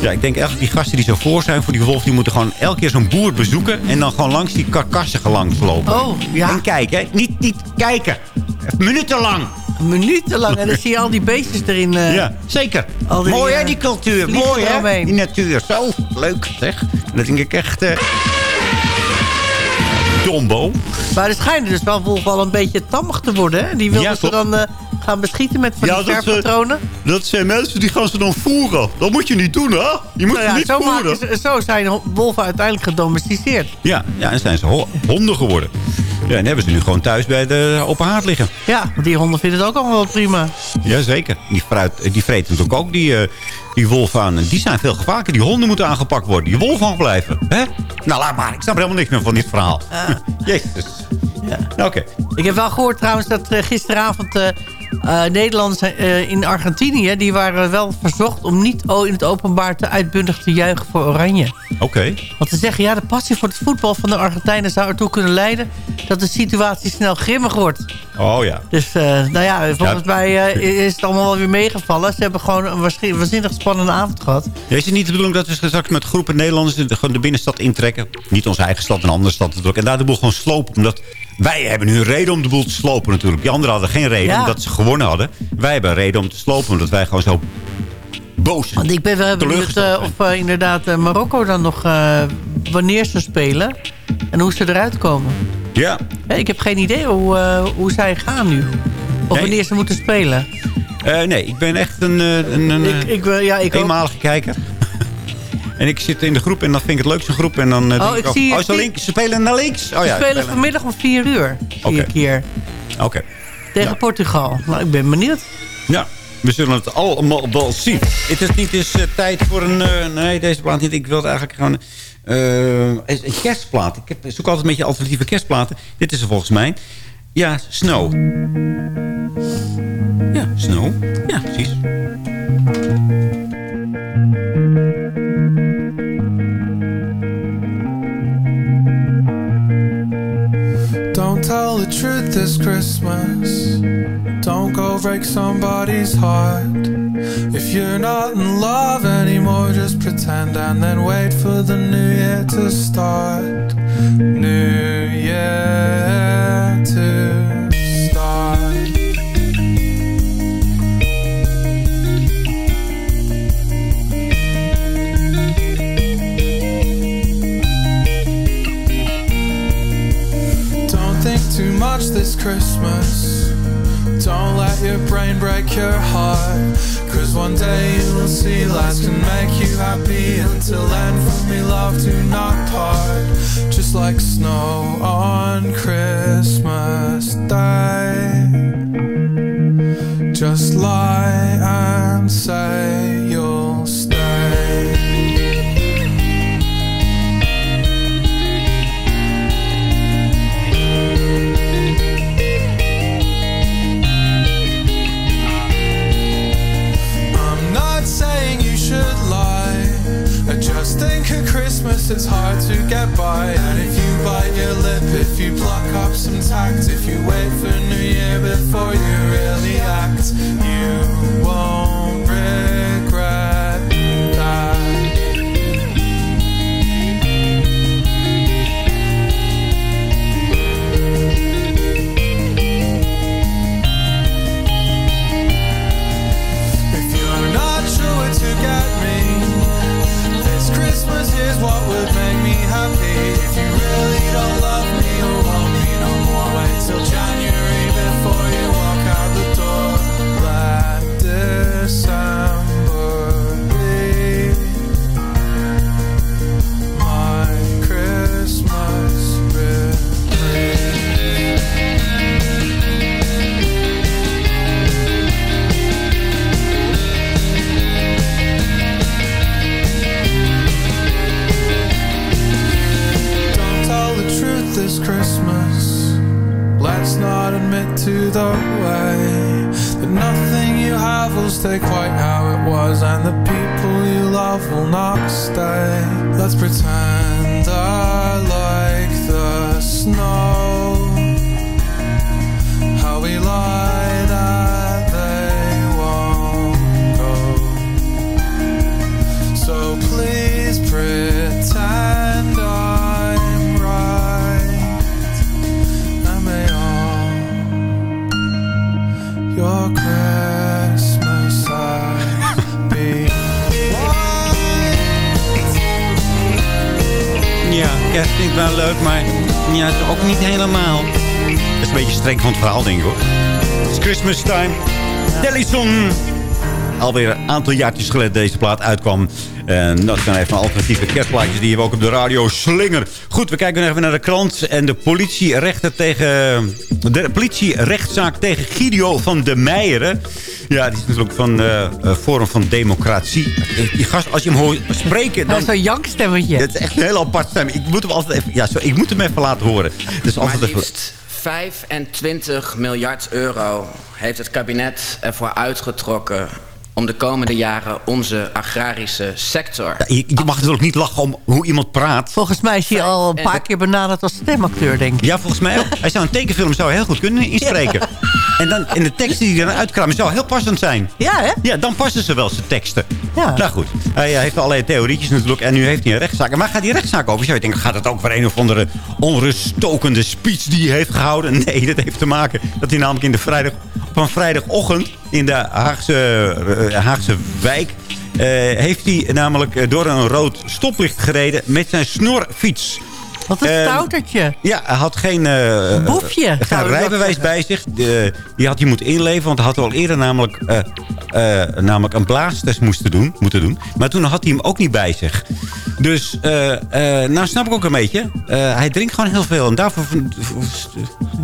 Ja, ik denk eigenlijk die gasten die zo voor zijn voor die wolf... die moeten gewoon elke keer zo'n boer bezoeken... en dan gewoon langs die karkassen langs lopen. Oh, ja. En kijken, hè. Niet, niet kijken. Minutenlang. Minutenlang. En dan zie je al die beestjes erin. eh, Ja, zeker. die, Mooi hè, eh, die cultuur. Mooi hè, die natuur. Zo, leuk zeg. Dat denk ik echt... eh Dombo. Maar er schijnen dus wel wolven al een beetje tammig te worden. Hè? Die wilden Ja, ze dan gaan beschieten met van Ja, die dat, eh, verpatronen. Dat zijn mensen die gaan ze dan voeren. Dat moet je niet doen, hè? Je moet Nou ze niet zo, voeren. ze- zo zijn wolven uiteindelijk gedomesticeerd. Ja, ja, en zijn ze ho- honden geworden. Ja, en hebben ze nu gewoon thuis bij de open haard liggen. Ja, want die honden vinden het ook allemaal wel prima. Jazeker. Die, fruit, die vreten natuurlijk ook die, eh, die wolven aan. Die zijn veel gevaarlijker. Die honden moeten aangepakt worden. Die wolven blijven. Hè? Nou, laat maar. Ik snap er helemaal niks meer van dit verhaal. <laughs> Jezus. Ja. Oké. Ik heb wel gehoord trouwens dat eh, gisteravond eh, Nederlanders eh, in Argentinië... die waren wel verzocht om niet in het openbaar te uitbundig te juichen voor Oranje. Oké. Want ze zeggen, ja, de passie voor het voetbal van de Argentijnen... zou ertoe kunnen leiden dat de situatie snel grimmig wordt. Oh ja. Dus, eh, nou ja, volgens Ja. mij is het allemaal wel weer meegevallen. Ze hebben gewoon een waanzinnig spannende avond gehad. Ja, is het niet de bedoeling dat we straks met groepen Nederlanders de, gewoon de binnenstad intrekken? Niet onze eigen stad, een andere stad natuurlijk. En daar de boel gewoon slopen. Omdat wij hebben nu een reden om de boel te slopen natuurlijk. Die anderen hadden geen reden Ja. omdat ze gewonnen hadden. Wij hebben een reden om te slopen omdat wij gewoon zo boos zijn. Want ik ben wel benieuwd eh, of eh, inderdaad eh, Marokko dan nog... wanneer ze spelen en hoe ze eruit komen. Ja. Ja, ik heb geen idee hoe, hoe zij gaan nu. Of Nee. wanneer ze moeten spelen. Nee, ik ben echt een, een, een Ik, ik, ja, ik ook. eenmalige kijker. En ik zit in de groep en dan vind ik het leukste groep. En dan, eh, Oh, denk ik ook, zie- oh, ik ze, zie- links, ze spelen naar links. Oh, Ze ja, spelen vanmiddag om 4 uur. Zie Oké. ik hier. Oké. Tegen Portugal. Nou, ik ben benieuwd. Ja, we zullen het allemaal wel zien. Het is niet eens eh, tijd voor een... eh, nee, deze plaat niet. Ik wilde eigenlijk gewoon... eh, een kerstplaat. Ik heb, zoek altijd een beetje alternatieve kerstplaten. Dit is er volgens mij. Ja, Snow. Ja, Snow. Ja, precies. Tell the truth this Christmas. Don't go break somebody's heart. If you're not in love anymore, just pretend and then wait for the new year to start. New this Christmas. Don't let your brain break your heart. Cause one day you'll see lies can make you happy. Until then, for me, love, do not part. Just like snow on Christmas Day. Just lie and say it's hard to get by. And if you bite your lip, if you pluck up some tact, if you wait for New Year before you really act, helemaal. Dat is een beetje streng van het verhaal, denk ik hoor. Het is Christmas time. Dellison. Alweer een aantal jaartjes geleden deze plaat uitkwam. En dat zijn even alternatieve kerstplaatjes die we ook op de radio slinger. Goed, we kijken even naar de krant. En de politierechter tegen... De politierechtszaak tegen Guido van de Meijeren. Ja, die is natuurlijk van eh Forum van Democratie. Die gast, als je hem hoort spreken... Dan... Zo'n jankstemmetje. Het is echt een heel apart stem. Ik moet hem altijd even, ja, zo, ik moet hem even laten horen. Dus Maar altijd even, liefst 25 miljard euro heeft het kabinet ervoor uitgetrokken... om de komende jaren onze agrarische sector... Ja, je, je mag natuurlijk niet lachen om hoe iemand praat. Volgens mij is hij al een paar keer benaderd als stemacteur, denk ik. Ja, volgens mij ook. Hij zou een tekenfilm zou heel goed kunnen inspreken. En dan in de teksten die hij dan uitkramen zou heel passend zijn. Ja, hè? Ja, dan passen ze wel zijn teksten. Ja. Nou goed, hij eh, heeft allerlei theorietjes natuurlijk. En nu heeft hij een rechtszaak. Maar gaat die rechtszaak over? Zou je denken, gaat het ook voor een of andere onruststokende speech die hij heeft gehouden? <laughs> Nee, dat heeft te maken dat hij namelijk in de vrijdag, op een vrijdagochtend in de Haagse, eh, Haagse wijk... eh, heeft hij namelijk eh, door een rood stoplicht gereden met zijn snorfiets. Wat een Ehm, stoutertje. Ja, hij had geen, eh, Boefje, eh, geen rijbewijs bij zich. De- die had hij moeten inleveren, want hij had al eerder namelijk, eh, namelijk een blaastest moesten doen, moeten doen. Maar toen had hij hem ook niet bij zich. Dus, nou snap ik ook een beetje. Hij drinkt gewoon heel veel. En daarvoor van,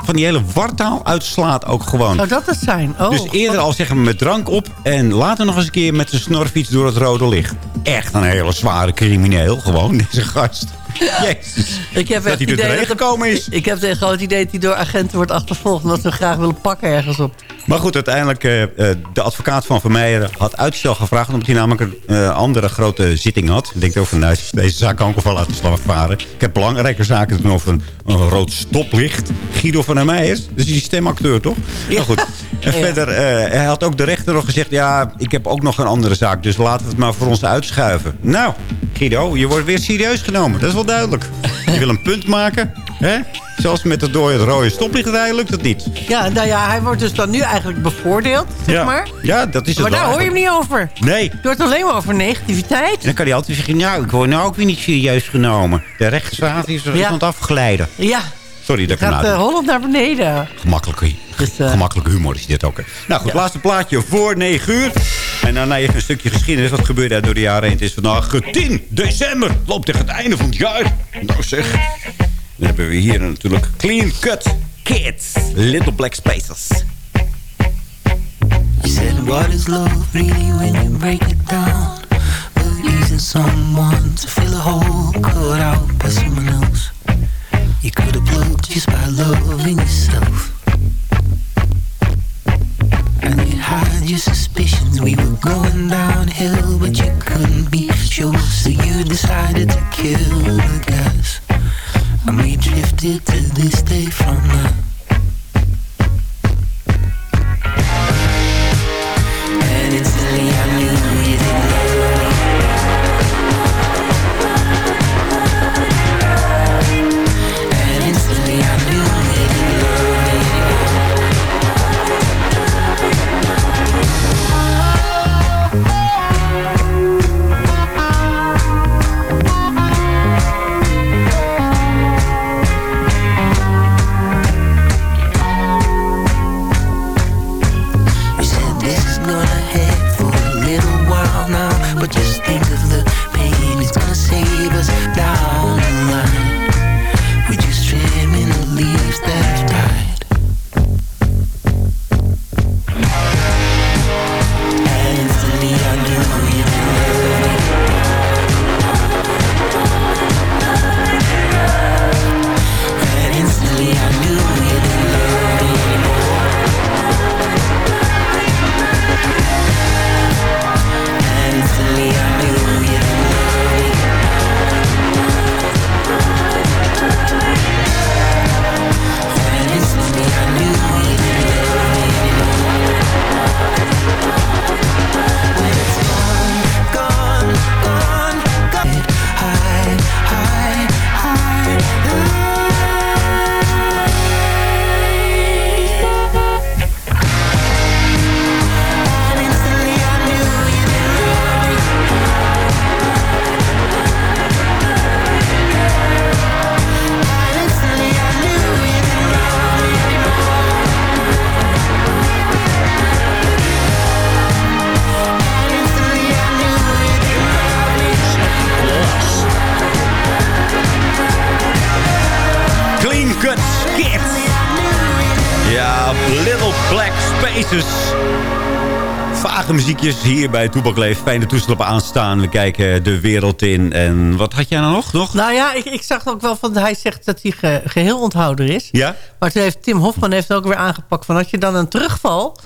van die hele wartaal uitslaat ook gewoon. Zou dat het zijn? Oh, dus eerder al zeggen we met drank op. En later nog eens een keer met zijn snorfiets door het rode licht. Echt een hele zware crimineel gewoon, <laughs> deze gast. <laughs> Jezus. Ik heb dat hij er dat- gekomen is. Ik heb gewoon het idee dat hij door agenten wordt achtervolgd... omdat ze hem graag willen pakken ergens op. Maar goed, uiteindelijk, eh, eh, de advocaat van Vermeijeren had uitstel gevraagd... omdat hij namelijk een eh, andere grote zitting had. Ik denk ook van, nou, deze zaak kan ik ook wel laten slag varen. Ik heb belangrijke zaken doen over een, een rood stoplicht. Guido van der Meijers, dus die stemacteur, toch? Ja. goed. En Ja. verder, hij had ook de rechter nog gezegd... ja, ik heb ook nog een andere zaak, dus laten we het maar voor ons uitschuiven. Nou, Guido, je wordt weer serieus genomen. Dat is wel duidelijk. Je wil een punt maken, hè? Zoals met het door het rode stoplicht rijden lukt het niet. Ja, nou ja, hij wordt dus dan nu eigenlijk bevoordeeld, zeg ja. maar. Ja, dat is het Maar daar hoor je hem niet over. Nee. Het wordt alleen maar over negativiteit. En dan kan hij altijd zeggen, nou, ik word nou ook weer niet serieus genomen. De rechtsstaat is er Ja. afgeleiden. Ja, Sorry dat ik gaat uh, Holland naar beneden. Gemakkelijke, gemakkelijke humor is dit ook. hè. Nou goed, laatste plaatje voor 9 uur. En daarna even een stukje geschiedenis. Wat gebeurde er door de jaren heen? Het is vandaag 10 december. Loopt tegen het einde van het jaar. Nou zeg. Dan hebben we hier natuurlijk Clean Cut Kids. Little Black Spaces. You said, What is love really when you break it down? Well, using someone to fill a hole cut out by someone else. You could have just by loving yourself. And you your suspicions we were going downhill, but you couldn't be sure, so you decided to kill the gas. And we drifted to this day from that. Hier bij Toebak Leef. Fijne toestel aanstaan. We kijken de wereld in. En wat had jij nou nog? nog? Nou ja, ik, ik zag ook wel van... Hij zegt dat hij ge- geheel onthouder is. Ja? Maar toen heeft Tim Hofman heeft ook weer aangepakt... van als je dan een terugval...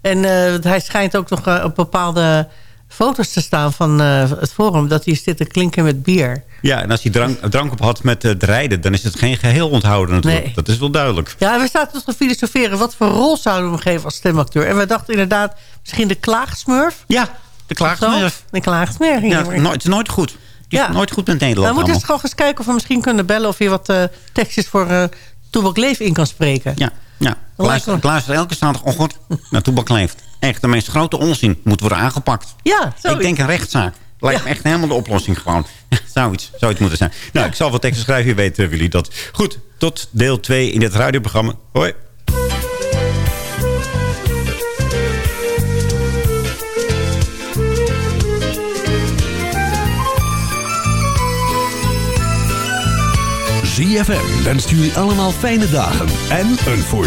en eh, hij schijnt ook nog eh, op bepaalde foto's te staan van eh, het forum... dat hij zit te klinken met bier. Ja, en als hij drank, drank op had met het rijden... dan is het geen geheel onthouden natuurlijk. Nee. Dat is wel duidelijk. Ja, en we zaten dus te filosoferen... wat voor rol zouden we hem geven als stemacteur? En we dachten inderdaad misschien de klaagsmurf. Ja, de klaagsmurf. De klaagsmurf. Ja, nooit, het is nooit goed. Het is Ja. nooit goed met Nederland Dan moeten we eens allemaal. gewoon eens kijken of we misschien kunnen bellen... of je wat eh, tekstjes voor eh Toebak Leef in kan spreken. Ja, ja. Ik Lijkt luister, me- ik luister elke zaterdagochtend naar Toebak Leeft. Echt, de meest grote onzin moet worden aangepakt. Ja, Ik denk een rechtszaak. Lijkt me echt helemaal de oplossing gewoon. zou, iets, zou iets moeten zijn. Nou, ik zal wat teksten schrijven, je weet eh, jullie dat. Goed, tot deel 2 in dit radioprogramma. Hoi. ZFM wenst jullie allemaal fijne dagen en een voor